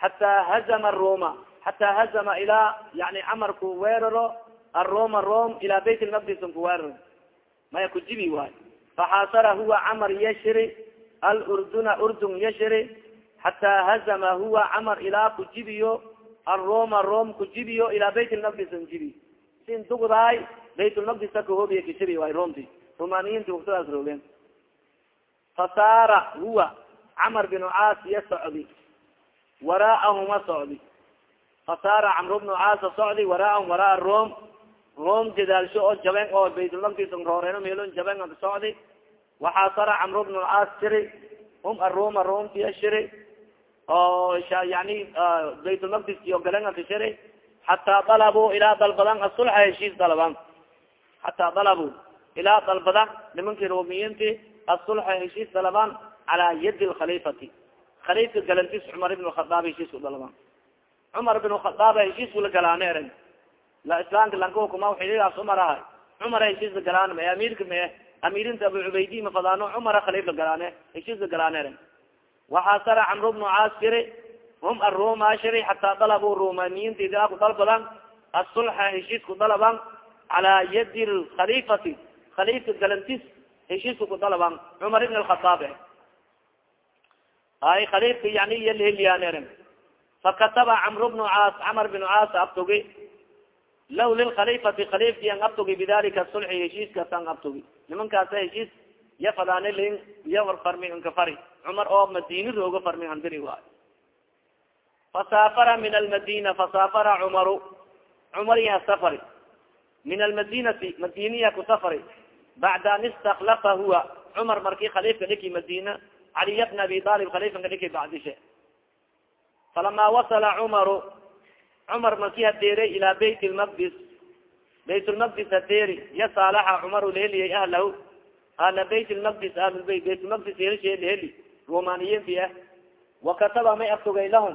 xataa hazama roma xataa hazama ilaa yani camarku weeraro aroma rom ila bayt lmaqdis nkuweeraro maya kujibi waay faxaasara huwa camar yashiri alurduna urdun yashiri xataa hazama huwa camar ilaa kujibiyo aroma rom kujibiyo ilaa bayt lmaqdis njibi sin dugdaay bayt lmaqdisa kahoobiya kishibi waay romti romaniyiinti waktadaas roogeen fasaara huwa camar binu caas iya socdi waraahuma socdi fasaara camr bnu caasa socdi waraahum waraa rom rom dadaalsho oo jaben oo baytulmaqdis rooreen meelon jaben a socdi waxaasara camr bnu caas shiri hum aroma romtiya shiri oo yani baytulmaqdis iyo galenka shiri. Xataa dalabuu ilaa dalbadan asulxa heshiis dalaban. Xataa dalabuu ilaa dalbada nimankii romiyiinti asulxa heshiis dalaban calaa yadi lkhalifati khaliifka galantis cumar ibn khadaab heshiisku dalaban. Cumar ibn khadaab heshiiskula galaane eren islaamka lankahukuma xiligaas cumar ahay. Cumara heshiiska galaan mae amiirka mae amiirinta abu cubaydi mafadaano cumara khaliifla galaane heshiiska galaan eren waxaasara camr bnu caas shiri hum aroma shiri xataa dalabuu rumaniyiinti ilaa ku dalbadan asulxa heshiisku dalaban calaa yadi lkhalifati khaliifka galantis heshiiska ku dalaban cumar ibn alkhadaab ay khaliifka yani iyalhelyaan fakataba camr bnu caas camar binu caas abtugi law lilkhalifati khalifki an abtugi bidalika sulxi heshiiskaas an abtugi nimankaasa heshiis ya fadaane lin iya farmi nka fari cumar oo madini rooga farmi handiri waay fasaafara min almadina fasaafara cumaru cumar ya safari min almadinati madiniya ku safari bacda an istaklafa huwa cumar marki khaliifka dhiki madina caliya bna abi alib khalifanka dhiki bacdishe falama wasala cumaru cumar marki hadeeray ilaa bayt lmaqdis bayt lmaqdis hadeeri ya saalaxa cumar laheliya ahlahu ahla bayt lmaqdis ahlulbayt bayt lmaqdis helshe laheli romaniyiinti ah wakataba may abtugay lahum.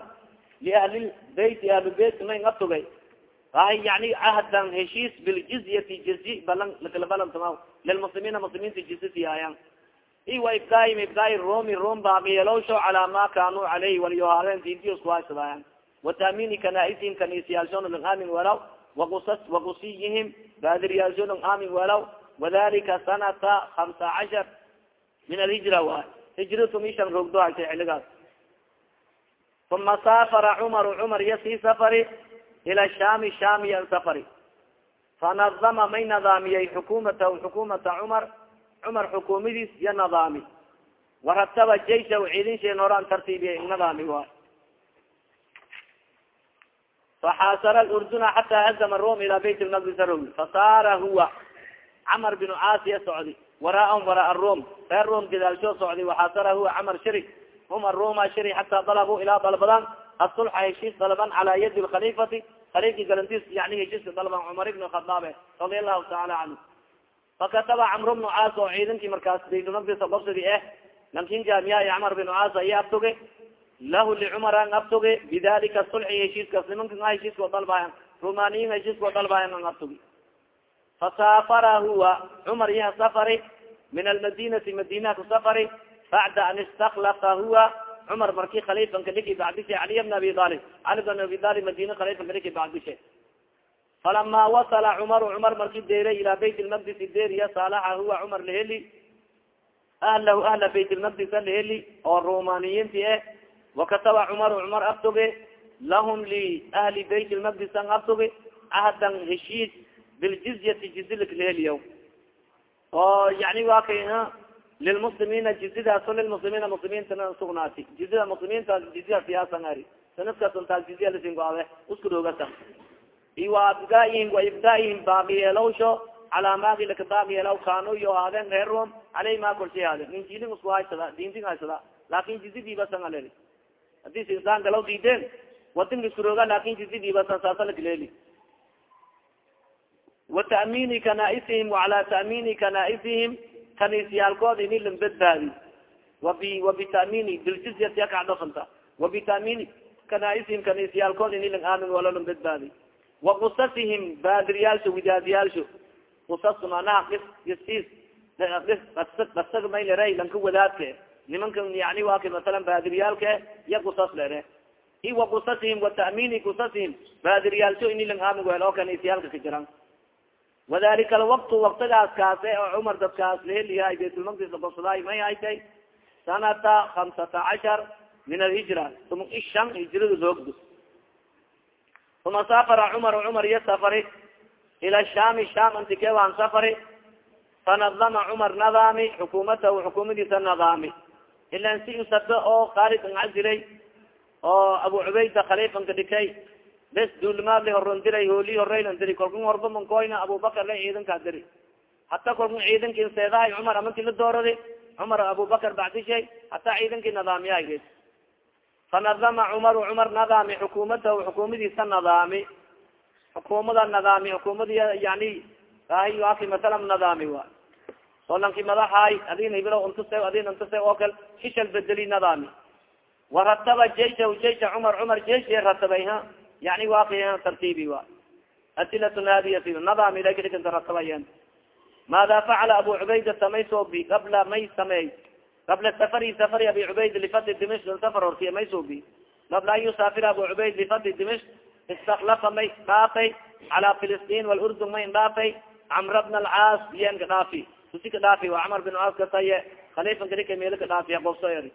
Liahli beyti ahlubeyt may abtugay. Ay yani ahdan heshiis biljizyati jizy balan lakala balantama lilmuslimiina muslimiinta jizasiyaayaan i wa ibdaahim ibdaai romi rom baaqiyelowsho calaa ma kanuu caleyhi walyohaadeen diintiuskuhaysadayan watamini kanaaisihim kaniisiyaalshon lang aamin walaw waus wakusiyihim baadiriyaalsho lang aamin walaw wadalika sanata hamsa cashar min alhijra waay hijratum ishan rogdo haytay xiligaas uma saafara cumaru cumar iya sii safari ila shami shamiyan safari fanadama may nadaamiyey xukumatahu xukumata cumar cumar xukumadiis ya nadaami warataba jaysha ciidin sheen horaan tartiibiya nadaami waay faxaasara urduna xata hazama rom ila bayt lmaqdis arowi fasaara huwa camar binu caasiya socdi waraahum waraa rom reer rom gadaalshoo socday waxaasara huwa camar shiri hum aroma shiri xataa dalabuu ilaa dalbadan asulxa heshiis dalban cala yadi lkhalifati khaliifki galantiis yani heshiiska dalban cumar ibn khadaabe radia allahu taala canhu fakataba camr bnu caas oo ciidankii markaas baytulmaqdis gobsadi eh lankin jaamiya camar binu caas aya abtuge lahu licumar an abtuge bidalika sulxi heshiiskas nimanka a heshiiskao dalbayan rumaniyin heshiiskao dalbayan an abtugi fasaafara huwa cumar yaha safari min almadinati madina ku safari bacda an istaklafa huwa cumar marki khaliifan kadhiki bacdishe caliy bn abi alib cali bn abi alib madina khaliifan kadhiki bacdishe falama wasala cumar cumar marki deeray ilaa bayt lmaqdis deeriya saalaxa huwa cumar laheli ahlahu ahla bayt lmaqdis laheli oo romaniyiinti eh wakataba cumar cumar abtuge lahum liahli bayt lmaqdis an abtuge ahdan heshiis biljizyati jizilak laheliya oo yani wa kay lilmuslimiina jizidaaso lilmuslimiina muslimiintana sugnaati jizida muslimiinta jizya siyaasan ari sanadkasuntaas jizya lasingoabe usku dhogasa iwa abgaihim wa ibdaihim baaqiyeelowsho calaa maagi laka baaqiyeelaw kanu iyo aadeen reer rom aley ma korshay aade nin jidin isku haysada diintin haysada laakin jizidiibasan aleli haddii sinsaan galaw diideen wadinka isku rooga laakin jizidiibasan saasa lakaleli wata'mini kanaaisihim wacala ta'mini kanaaisihim kaniisyaalkood ini lan badbaadi wabi wabita'mini biljizyati akacdofanta wabita'mini kanaaisihim kaniisyaalkood ini aamin walo lan badbaadi wakusasihim baadiriyaalsho widaadiyaalsho kusas manaha is isis basag may lere lanka wadaadke nimanka yani wa ka masalan baadiriyaalke ya kusas lere i wakusasihim wata'mini kusasihim baadiriyaalsho ini lang aamin wel oo kaniisyaalka ka jiran. Wadalika alwaktu waktigaas kaase oo cumar dadkaas laheliyahay baytulmaqdis lakobsadaay may haytay sanata hamsata cashar min alhijra uma ishan hijrada roogdo uma safara cumar cumar iyo safari ila shami sham antike waan safari fanadama cumar nadaami xukumatahu xukumadiisa nadaami ilan si usado oo khalid ancaziray oo abu cubayda khalifanka dhikay bes duulmaadla horon diray hooli horeylan diri kolkun horba mankoyna abubakar la ciidankaa diri hata kolkun ciidankii seedahay cumar amanti la dooradi cumar abubakar bacdishay hataa ciidankii nadaamiyaha fanadama cumaru cumar nadaami xukumatahu xukumadiisa nadaami xukumada nadaami xukumadi yani ahi aki masalan nadaami wa oo lanki madaxaay adin hibilo untuse adin untuse oo kal shishal bedeli nadaami. Warataba jaysha jaysha cumar cumar jeysh ratabay ha? Yani waki tartiibi wa asilatun hadiyati nadaami lakadikanta ratabayen maada facala abu cubaydata may soobi qabla may sameey qabla safari safari abi cubayd lifadi dimishk safar hortiya may soobi qabla an yusaafir abu cubayd lifadi dimishk istaklafa may dhaafay cala filistin walurdun may dhaafay camra bna alcaas yen ka dhaafi usi ka dhaafi wa camar bin caas kasaye khaliifan kadika meelo ka dhaafi qofso eri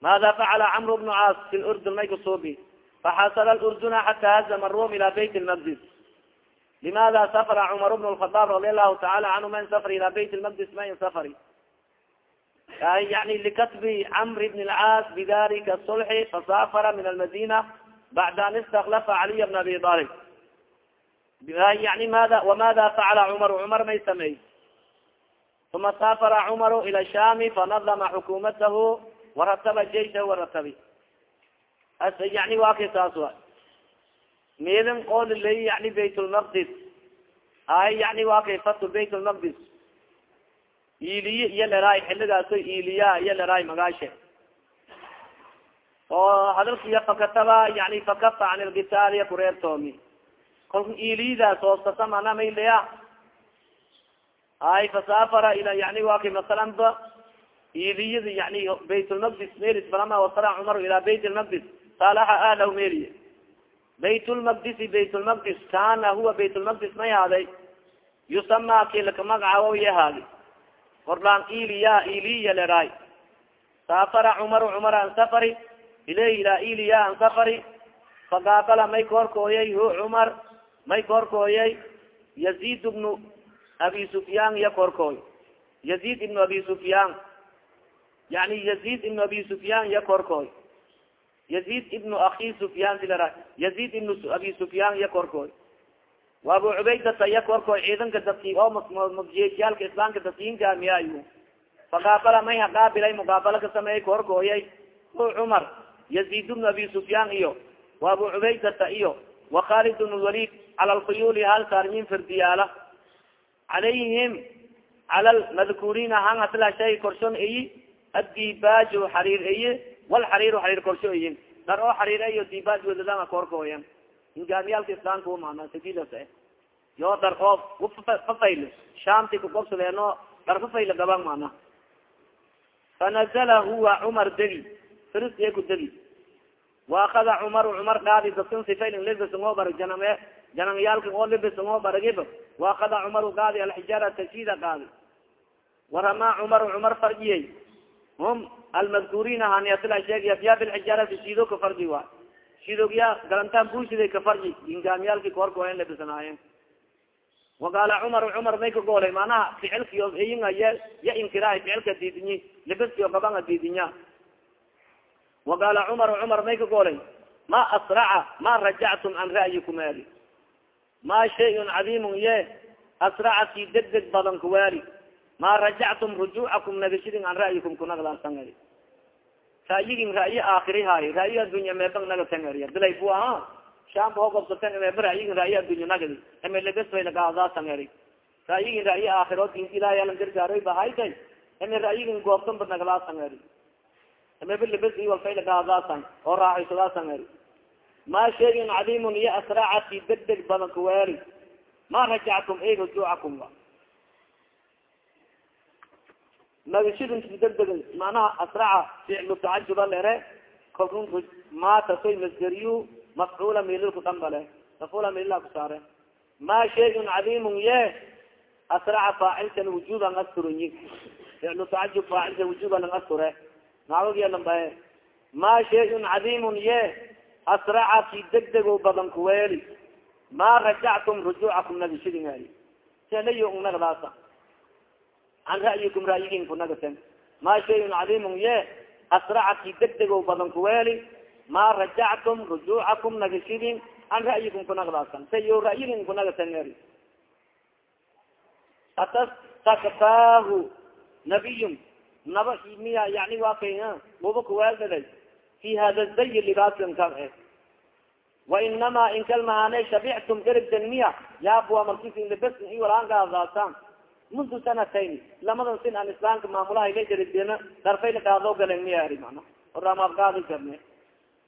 maada facala camru bnu caas fi lurdun may kasoobi faxasala lurduna xata hazama rom ila bayt lmaqdis limada safra cumar bn lkhadaab radi allahu taala canhu man safr ila bayt lmaqdis man safri yani likatbi camr bn lcaas bidalika sulxi fasafara min almadina bacda an istaklafa caliy bn abi alib yani mada wamada facala cumar cumar may sameey uma safara cumaru ila shami fanadama xukumatahu warataba jaysha waratabi yani wa kay saas wa meelin oo laleeyi yani baytulmaqdis ay yani waa kay fatu baytulmaqdis iliye iyo leraay xilligaaso iliya iyo leraay magaashe oo hadalkiya fakataba yani fakafa can lkitaaliya kureertoomi kolka iliyadaas hoostasa mana maylaya ay fasaafara ila yani waa kay masalan ba iliyada yani baytulmaqdis melis falama wasala cumar ila bayt lmaqdis saalaxa ahlahu meliye bayt lmaqdisi bayt lmaqdis kana huwa bayt lmaqdis may haaday yusama kilaka magacawo yahaadi ordaan iliya iliya leraay saafara cumar cumar an safari ilayh ila iliya an safari faqaabala may koorkooyay hu cumar may koorkooyay yazid bnu abi sufyaan iya koorkooy yazid ibnu abi sufyaan yani yazid ibnu abi sufyaan iya koorkooy yazid ibnu aki sufyaan silera yazid ibnu abi sufyaan iya koorkooy wa abu cubaydata iya koorkooy ciidanka dadki oo mjeesiyaalka islaamka dadkiinka miyayu faqaabala may haqaabilay muqaabalo ka sameeyay koorkooyay hu cumar yazid bnu abi sufyaan iyo. Wa abu cubaydata iyo. Wa khalid bn lwalid cala lkhuyuuli hal saarmin firdiyaala calayhim cala lmadkuuriina han hasla shay korshon eyi addibaaju xariir eye walxariiru xariir korsho eyin dar oo xariir eyo dibaaj wadadama koorkooyan ingaamiyaalka islaamka umana sakilas eh yo dar oo fafayl shaamti kugobsadeeno dar fafayla gaban mana fanazala huwa cumar degi fris ee ku degi waakada cumaru cumar qaadi dadkan sifaylin libisngoo barag janame jananyaalka oo libisngoo baragib waakada cumaru qaadi alxijaarata shida qaadi waramaa cumaru cumar farjiyey hum almadkuuriina haniyatila sheegaya fiya bilxijaarati shido ka farji wa. Shidogya galantaan busiday ka farji. Ingaamiyaalki koorkooen libisnaayen waqaala cumar cumar may ka goolay manaha ficilkiyo eyinga ya ya inkirahay ficilka diidinyi libiskiyo gabanga diidinya waqaala cumar cumar may ka goolay ma asraca ma rajactum can ra'yikum ali ma shayun cadiimun ye asraca si deg deg badan kuwaali ma rajactum rujucakum nagashidin can ra'yikum kunaglasan ari ra'yigin ra'yi aakhiri haayo ra'yi addunya meebang nagatan ari dilay bu aha shamba hogobsatan meeba ra'yigin ra'yi addunya nagadi emelebesfaylagaadaasan ari ra'yigin ra'yi aakhiro dinka ilahay alan gargaaroy bahaytay eme ra'yigin goobtan ba naglaasan ari emeba lebes walfaylagaadaasan oo raaxaysadaasan ari ma shayun cadiimun iyo asracati deg deg badan kuwaali ma rajactum ay rujucakum nagashidinki degdeg manaha asraca ficlu tacajuba lere kalkun matasoy masderiyu mafcula mililku dambale mafcula milila kusaare ma shayun cadiimun ye asraca faacilkan wujuban asturunyi ficlu tacajub faacilka wujuban lang asture naawagyalambae ma shayun cadiimun ye asraca ki degdego badan kuweeli ma rajactum rujucakum nagashidin ali selayo unagdaasa an ra'yikum ra'yigin kunagaten ma shayun cadiimun ye asraca ki degdego badan kuweeli ma rajactum rujucakum nagashidin an ra'yikum kunagdaasan sayo ra'yigin kunagaten eri atastakfaahu nabiyun naba miya yani waa kay muba kuweeldaday fi hada zay libaasan ka e wainama inkalmahane shabictum erigden miya yaabua markisilibes i walaangaadaasan mundu sanatayn lamadan sin aan islaamka maamulaha ila erigdena darfayla kaado galen miya eri mana oramaafgaadi garne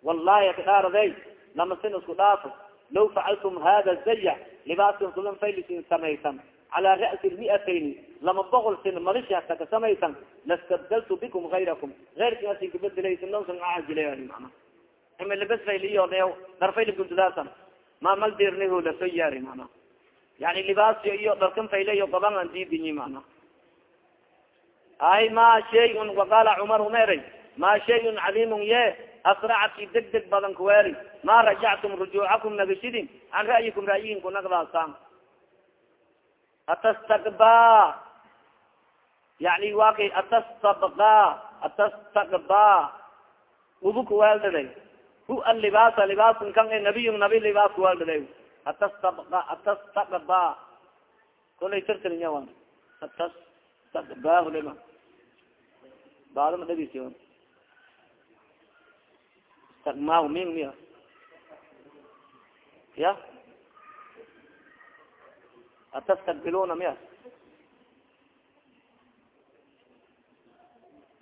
wallahi kadhaaraday lama sin isku dhaafo law facaltum hada zaya libaasan kulan faylisin samaysan cala ra'si miatayni lama boqol sin malishi hata ka samaysan lastabdaltu bikum gayrakum eyrka asin kabedelaysn lonsan aajila mana ima libes fayliyo dheew darfayli guntudaasan ma mal dirnihu laso yaari mana yani libaasyo iyo dharkan fayleyo gaban an diidinyi mana ay ma shayun waqaala cumar umeray ma shayun cadiimun ye asracati deg deg badan kuweeli ma rajactum rujucakum nagashidin can ra'yikum ra'yihin kunagdaasan atastakba yani wa kay atastabka atastakba ubu kuwaaldaday hu alibaasa libaasan kan nabiy nabi libaas kuwaaldaday atastabka atastakba kolay tirtirinya atastakba hulima baadama dhegeysi istakmahu min miya ya atastakbiluna miya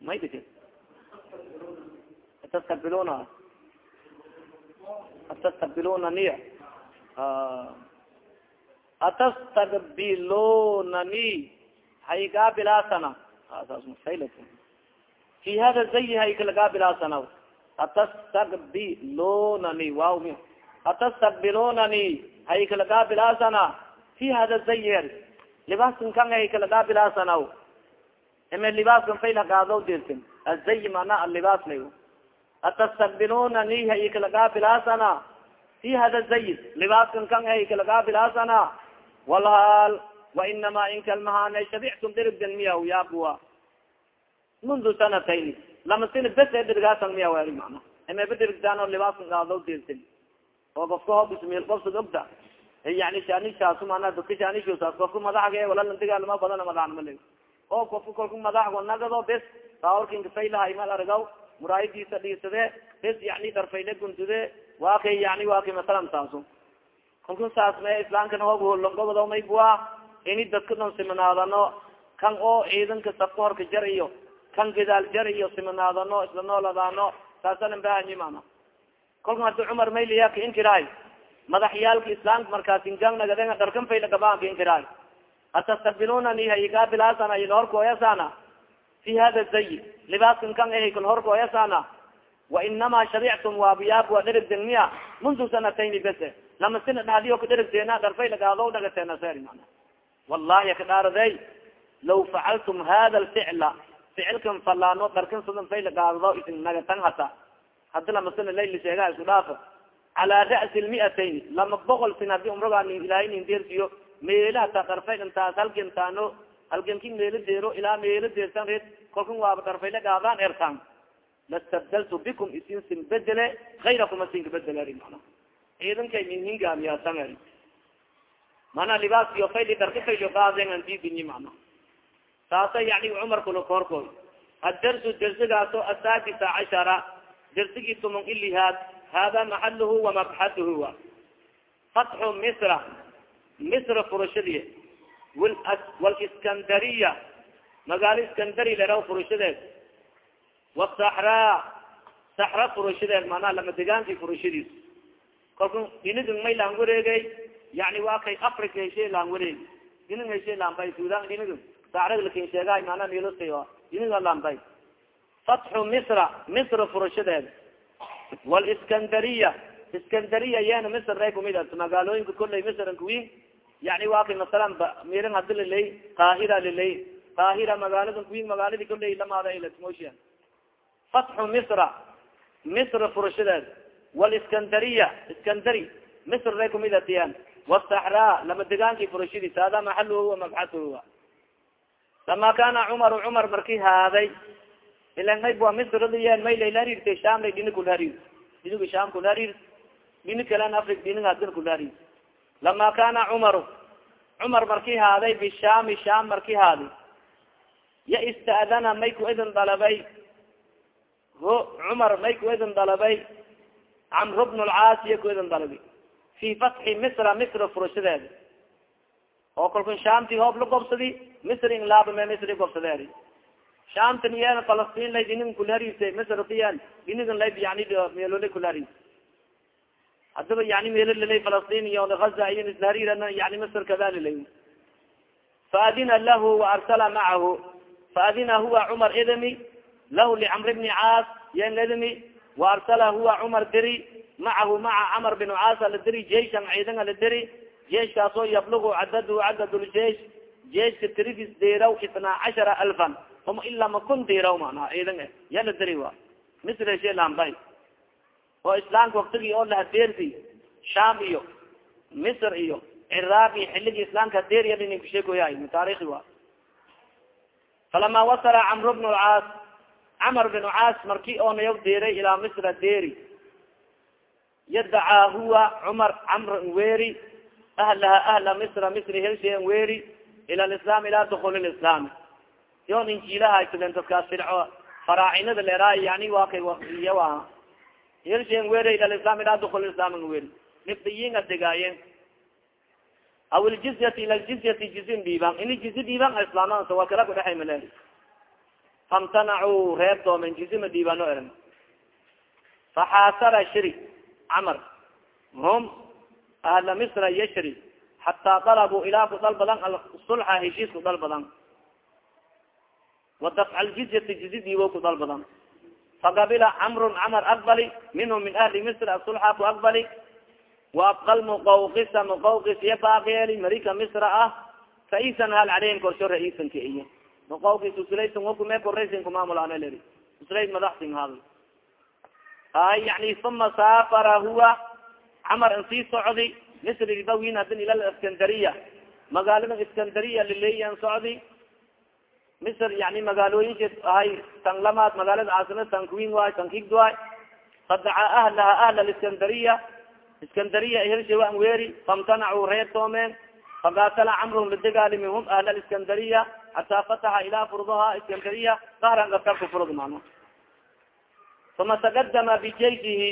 may diki atastakbiluna atastakbiluna niya atastakbilunani haygaabilaasana saasmasayla fi hada zayi haykalagaabilaasana atastakbilunani waaw mi atastakbilunani haykalagaabilaasana fi hada zayer libaaskan kan haykalagaabilaasana ime libaaskan faylagaado dirtin azay mana alibaas lay atastakbilunani haykalagaabilaasana fi hada zay libaaskan kan haykalagaabilaasana walhaal wainama inkalmahane shabictum dirigdan miyaw yaabua mundu sanatayn lama sina bes e dirigaasan miya wali mana imeba dirigdaan oo libaasan gaado dirtin oo kofka ho bismil kofsad ogta yani shanishaas mana dadka shanishusaas kofka madaxga walalandigaalama badana madaxnimale oo kofka kolka madaxgo nagado bes. Baawarkinkafaylahay mal argaw muraayadiisa dhiisade bes yani darfayle guntude waa yani waa masalan saaso kolka saas me islaamkana hoob holongobado maybua ini dadka dhan siminaadano kan oo ciidanka safka horka jar iyo kan gadaal jar iyo siminaadano isla nooladaano saasanan bahanyi mana kolka hadi cumar mayliya ka inkiraay madaxyaalka islaamka markaasingangnagade darkan fayla gabaan ka inkiraay atastakbilunani hayigaabilaasana ila horkooyasana fi hada zayi libaaskan kan ehaykan horkooyasana wainama sharictum waabiyaab waa dherigden miya mundu sanatayni bese lama sina dhadiyo ka dherigteena darfay lagaado dhagateena ser mana. Wallahi kadhaaraday law facaltum hada lficla ficilkan falaano darkan sadan fay lagaado isin nagatan hata. Hadi lama sina layli sheega isku dhaafo calaa ra'si lmiatayn lama boqol sin haddii umraga ilahay nin deersiyo meela hata darfay intaas halgintaano halganki meelo deero ilaa meelo deersan reed kolkan waaba darfayle gaadaan ertaan lastabdaltu bikum isin sin bedele ayrakuma sinka bedel mana ciidankay min hingaamiyaasan mana libaaskiyo fayli darka faylo gaaden antidinyi mana saasa yani cumar kula koorkoy addarsu dersigaaso asaadisa cashara dersigii tumon ilihaad hada maxaluhu wamabxaduhu wa. Fatxu misra misra furashadiye waliskandariya magaalo iskandari leraw furashadeed wasaxraa saxra furashadeed manaa lama degaanki furashadiis kalku dinigan may laan wareegay yani waa kay africa heshe laan wareeg dinig heshe laanbay sudan dinig saxrag laakiin sheegahay maanaa nilos diniga laanbay fatxu misra misra furashadeed waliskandariya iskandariya yeena misr ray kumid magaalooyinka kolley misran kuwin yani waa kay masalan mirin hadi laley qaahira laley qaahira magaalada kuwin magaaladi kolley lamaada ilatmosia fatxu misra misra furashadeed waliskandariya iskandari misr ray kumidatiyan wasaxraa lama degaanki furashadiis hada maxaluhu wamabxatuhu lama kana cumaru cumar marki haaday ilan mayb waa misradiyen may layla harirtay sham lay dini kula harir diniga sham kula harir dini kalen afric diniga hadin kula harir lama kana cumaru cumar marki haaday bishami sham marki haaday ya ista'dana may ku idin dalabay ho cumar may ku idin dalabay camr bn lcaas iya ku idin dalabi fi fatxi misra misra furashadeed oo kalkun shamti hoob la gobsadi misr inlaabame misri gobsadeed shamtan yen falastin lay dinin kulharise misr tiyan dinigan lay yani meelole kulharis hadaba yani meelo lalay falastin iyo gaza iyo islaharirana yani misr kadalilay faadina lahu waarsala macahu faadina huwa cumar idmi lahu licamr bni caas yen idmi waarsala huwa cumar diri macahu maca camar bin caasa la diri jeishan ciidan la diri jeiskaasoo yablugu cadadu cadadljeish jeiska tiridis diraw isnaa cashara alfan uma ilaa makun diraw mana ciidan ya la diri wa misreshe lambay oo islaamka waktigii oo lahadeerti sham iyo misr iyo ciraaq iyo xiligi islaamka hadeeriya inin kusheekoyahay taarikhi wa falama wasala camr bn lcaas camar bin caas marki oonaya diray ilaa misra deri yadacaa huwa cumar camr weri ahlaha ahla misra misri helshen weri ila lislaam ila dukul lislaam yon injiilahaysadeen dadkaas firco faraacinada leeraay yani waa kay iya helshen weri ila lislaam ila dukul weri ibdiyiinga degaayen aw iljizyati ila ljizyati jizin dhiiban ini jizi dhiiban islaamasa waa kala kudhexay male famtanacuu reeb doomen jizi ma dhiibano eran. Faxaasara shiri camar. Hum ahla misra yashri xataa dalabuu ilaa ku dal badan sulxa heshiis dal badan wadafca ljizyati jizi dhiibo ku dal badan. Faqabila camrun camar aqbali minhum min ahli misr asulxa ku aqbali waabqal muqawqisa muqawqis iya baakeeli marika misra ah raisan hal caleyhim korsho raisan ka iyo muqawqis usulaysan wakume koraysin kumaamulaana leri usulayd madaxsin hada ay yani uma saafara huwa camar in sii socdi misri bawin hadin ila iskandariya magaalada iskandariya lileyan socdi misr yani magaalooyinka ahay tan lamaad magaalada caasimada tankwin waay tankigd waay fadaca ahlaha ahla iskandariya iskandariya helsha waan weeri famtanacuu reer toomeen faqaatala camrun ladegaalimi hum ahla iskandariya hataa fataxa ilaa furdaha iskandariya dahran gaskarku furd mano uma takadama bijayshihi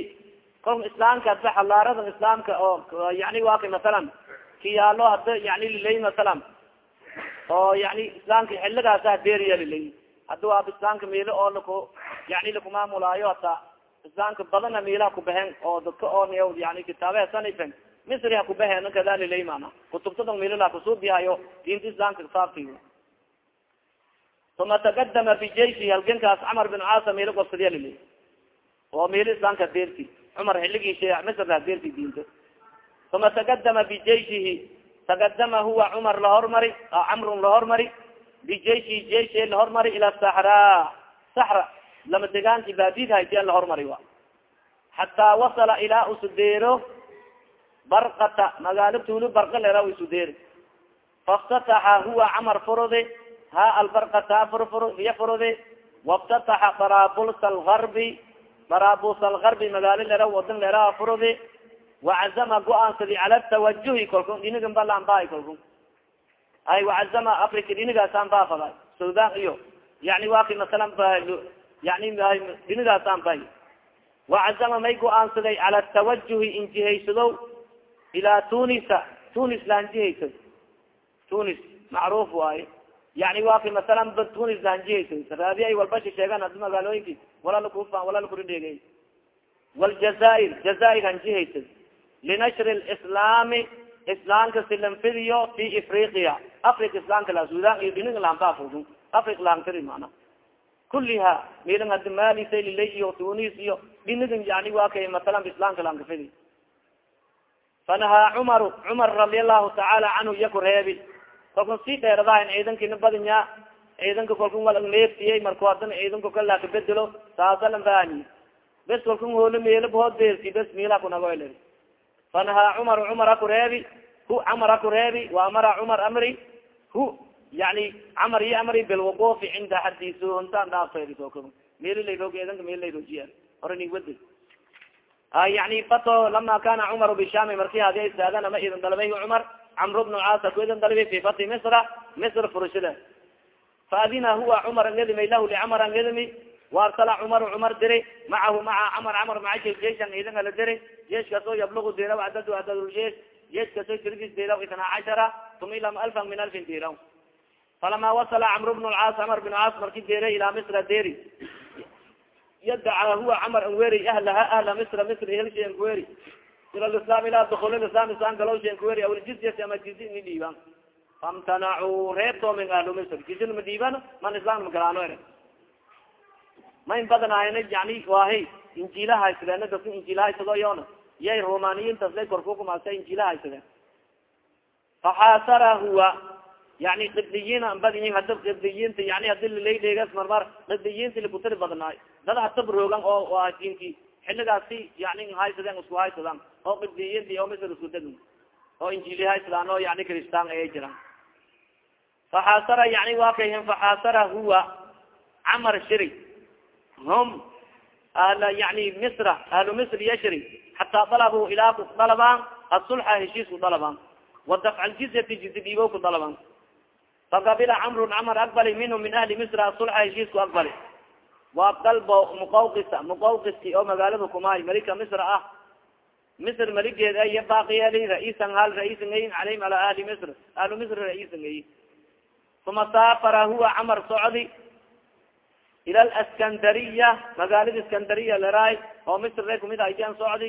kol islaamka hadda xalaarada islaamka oo yani waki masalan kiyaalo hada yani lilay masalan oo yani islaamka xiligaasa deriya lilay hada waab islaamka miilo oo laku yani lakumaamulaayo hata islaamka badana miila kubehen oo dadka oo yani kitaabe sanifen misri ha kubehen kada lilay mana kutubtada miilala kusuubihayo diinta islaamka saabti uma takadama bijayshi halgankaas camar bin caasa miilo gobsadiya lilay oo miilo islaamka derti cumar xiligiis misrha derti diinta. Uma takadama bijayshihi takadama huwa cumar lahormari camrun lahormari bijayshihi jayshi lahormari ila saxra saxra lama degaanki baadid haysi lahormari wa xataa wasala ilaa usudeero barkata magaalo tuulu barka lera isudeer faftataxa huwa camar furode ha albarkata furfur iya furode waftataxa barabulsa algarbi barabus algarbi magaalo lera wadan leraha furode wacazama go'aansadi cala tawajuhi kalku dhinigan balanbahay kalku ay wacazama africa dhinigaasaan baafada sudan iyo yani waki masalan yani dhinigaasaan bay wacazama may go'aansaday cala tawajuhi injihaysado ilaa tunisa tunis laanjihaysad tunis macruuf waaye yani waki masalan tunis laanjihaysad raadi ay walbashi sheegan hadi magaalooyinki wala lakufa wala lakuridheegay waljazair jazair hanjihaysad linashri lislaami islaamka silanfidiyo fi afriqiya africa islaamka la sudan iyo dhinig laanbaafudun africa laantiri mana kuliha milan hadi malisay lilay iyo tunis iyo dhinigan yani waa kay masalan islaamka lankafidi fanahaa cumaru cumar radi allahu tacaala canhu iya ku reebi kalkun sii dheeradahan ciidankina badanya ciidanka kalkun wala neeftiyey marku hadana ciidanka kala kabedelo saasalan baani bes kalkun hoolo meelo bood beersi bes miila kunagoyle fanahaa cumar cumar aku reebi hu camar aku reebi wa amara cumar amri hu yani camar iyo amri bilwuqufi cinda xadisu huntaan dhaafsayrisok meel layrog eedanka meel layrojiya hore nig wadi yani fato lama kana cumar bishami marki hadi istaadan ama idan dalbay cumar camr bnu caasa ku idan dalbay fi fati misra misr furshada faadina huwa cumar angedimi lahu licamar angedimi waarsala cumar cumar diri macahu maca camar camar maca jeishan idan ala diri. Jeeskasoo yablugu diraw adad adaduljees jeeskasoo tirgis diraw itna cashara tuma ilama alfan min alfin diraw falama wasala camr bnu lcaas camar bin caas marki dere ilaa misra deri yadaca huwa camar anweri ahlaha ahla misra misr helsha ankuweri ila lislam ilaa dukul islam islam galowsha ankuweri aw ljizyati ama jizi ni dhiiban famtanacuu reebtoomin ahlu misr. Jizin ma dhiiban man islam magalaano ere mayn badanaayna yani wahi. Injiila haysadeen dadka injiila haysado yoona yay romaniyiintas lay korkukumasa injiila haysadeen faxaasara huwa. Yani kibdiyiin an badiyin hada kibdiyiinta yani hadi lilaydheegas marmar. Kibdiyiinta likutiri badnaayo dad hatab roogan oo dinki xiligaasi yani haysadeen isku haysadaan oo kibdiyiinta oo misr isku degn oo injiili haysadaan oo yani kristaan ayay jiraan faxaasara yani waa faxaasara huwa. Camar shiri ahla yani misra ahlu misr yashri xataa dalabuu ilaa ku dalabaan asulxa heshiisku dalabaan wadafca ljizyati jizi dhiibo ku dalabaan fakabila camrun camar aqbali minhu min ahli misra asulxa heshiisku aqbali waa dalbo muqawqisa muqawqiski oo magaalada kumaay malika misra ah misr maligeed iyo baaqiyeli raisan hal raisan ayin calayhim ala ahli misr ahlu misr raisan ayi uma saafara huwa camar socdi ila laskandariya magaalada iskandariya leraay oo misr re kumid ayaan socdi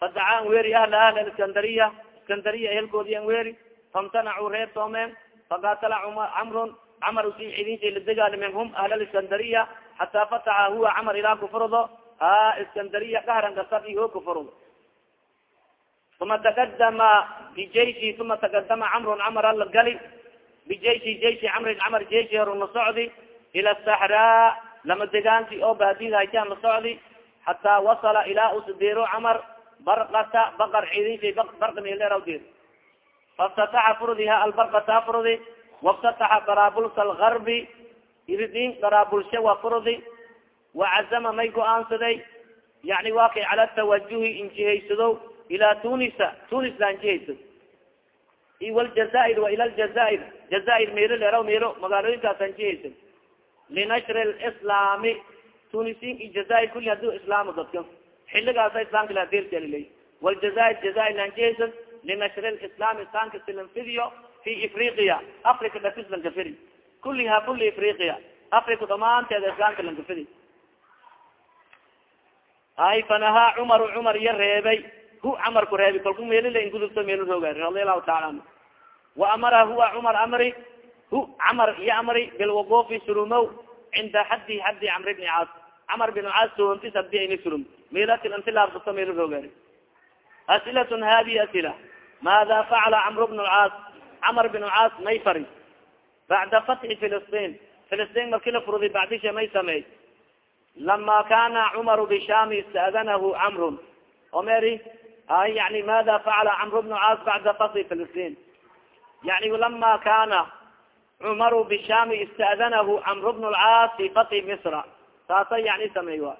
fadacaa an weeri ahla ahli iskandariya iskandariya ehelkoodi an weeri famtanacuu reer soomeen faqatala camrun camar usi cidinsa la dagaalimen hum ahla iskandariya hataa fataxa huwa camar ilaa kufurdo ha iskandariya kahran kasab iho kufurdo uma takadama bijayshi uma takadama camrun camar ala gali bijayshi jayshi camrin camar jayshi horun la socdi ila saxraa lama degaanti oo baadid haytaan la socdi hataa wasala ilaa usdiro camar barkata bakar cidinsa barkamileradir faftataxa furdiha albarkata furdi waftataxa qaraabulsa algarbi iridin qaraabulsha wa furdi wacazama may go'aansaday yani waa kay cala tawajuhi injihaysado ilaa tunisa tunis la injihaysado iwaljazair wa ila ljazair jazair meelo leeraw meelo magaalooyinkaasa injihaysad linashri lislaami tunisin i jazair kuli haduu islaamo dadka xiligaasa islamka ladertelilay waljazair jazair lanjihaysad linashri lislaam islaamka silanfidiyo fi afriqiya africa dhafis lankafidi kuliha kuli afriqiya africa dhamaanteeda islaamka lankafidi ay fanahaa cumaru cumar iyo reebay hu camarku reebi kalku meelila ingudubto meelo rooga radia allahu taala anhu wa amara huwa cumar amri camar iyo amri bilwuqufi surumow cinda xadi xadi camr bni caas camar bin caas soontis haddii ayna surum meelatil intilaabsato meelo roogaari asilatun hadihi asila. Maada facala camr bnu lcaas camar bin caas may fari bacda fatxi filistin. Filistin marki la furday bacdisha may sameey lama kana cumar bishami istadanahu camrun omeri yani mada facala camr bnu caas bacda fatxi filistin. Yani lama kana cumar bishami istadanahu camr bnu lcaas fi fatxi misra. Taasa yani sameey wa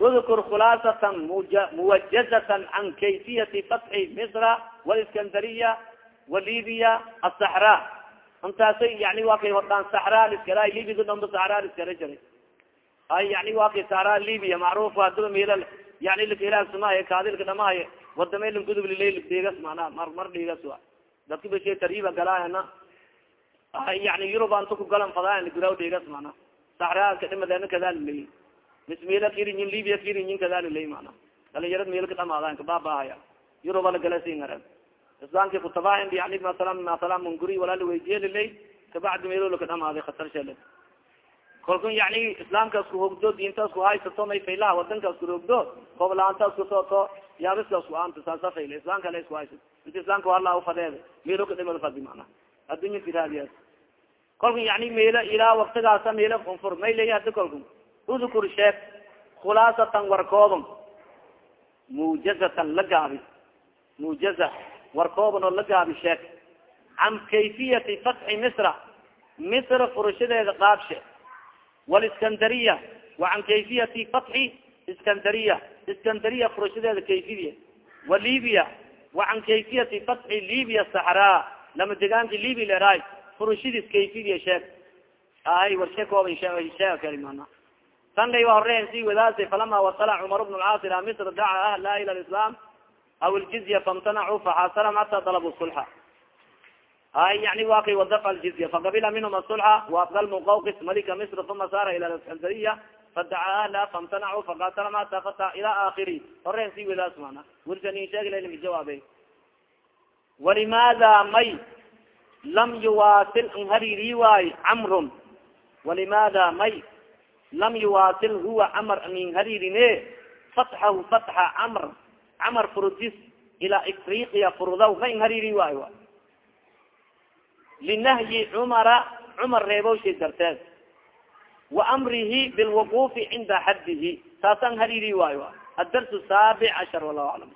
udkur khulaasatan muwajazatan can kayfiyati fatxi misra waliskandariya walibiya asaxra intaasay yani waa kay hodhaan saxra liskara libida dhamba saxra liskara ay yani waa kay saxra libya macruf hadaba mila yani lakailaagsamahay kaadilka dhamahay wadameylan gudub lileyl dhigas manaa mar mar wa dadka bashe tariiba galaayana yani yurub antu ku galan fadaan guraw dhigas mana saxra ka dhimadeena kadaa liley mis mila kirinyin libya kirinyin kadaa liley mana dhalinyarad meel ka dhamaadaan kabaabahaya yuruba lagalasingaran islaamki kutabahin yani masala masala munguri walala weydiye liley kabacdi meelo laka dhamaaday khatar shele kalkun yani islaamka isku hogdo diinta isku haysato may faylaha wadanka isku hogdo kooblaanta isku sooto yaabiska isku aanta saasa fayla. Islamka la isku haysato. Inta islamka wala ufadeed meelo ka dhimada fadi mana addunya firaadiyaas kalkun yani meelo ilaa waktigaasa meelo konfur. May leeya hadi kalkun udkur sheek khulaasatan warkoodon mujazatan la gaabi. Mujaza warkooban oo la gaabi sheek can kayfiyati fatxi misra misr furashadeeda qaabshe. Waliskandariya wa can kayfiyati fatxi iskandariya iskandariya furashadeeda kayfidiya. Wa libya wa can kayfiyati fatxi libya saxraa lama degaanki libya leraay furashadiis kayfidiya sheeg. Ay war sheekooban sheega kali mana tan lay wa horeen si wadaasay falama wasala cumar bn lcaas ila misr daca ahla ila lislam aw ljizya famtanacuu faxasalam hata dalabu sulxa ay yani wa wadafa ljizya faqabila minhum asulxa waafdal muqawqis malika misr uma saara ila iskandariya fadaca ahla famtanacuu faqatalam hata fata ila akiri horeen si wadaas mana wirsanin sheeglaga jawaabe walimada may lam yuwasil n hariri waay camrun walimada may lam yuwasil huwa camar anin haririne fatxahu fatxa camr camar furudis ilaa afriqiya furudaw ma in hariri waayo linahyi cumara cumar reebowshay darteed wa amrihi bilwuqufi cinda xaddihi taasaan hariri waayo addars saabic cashar wallahu aclam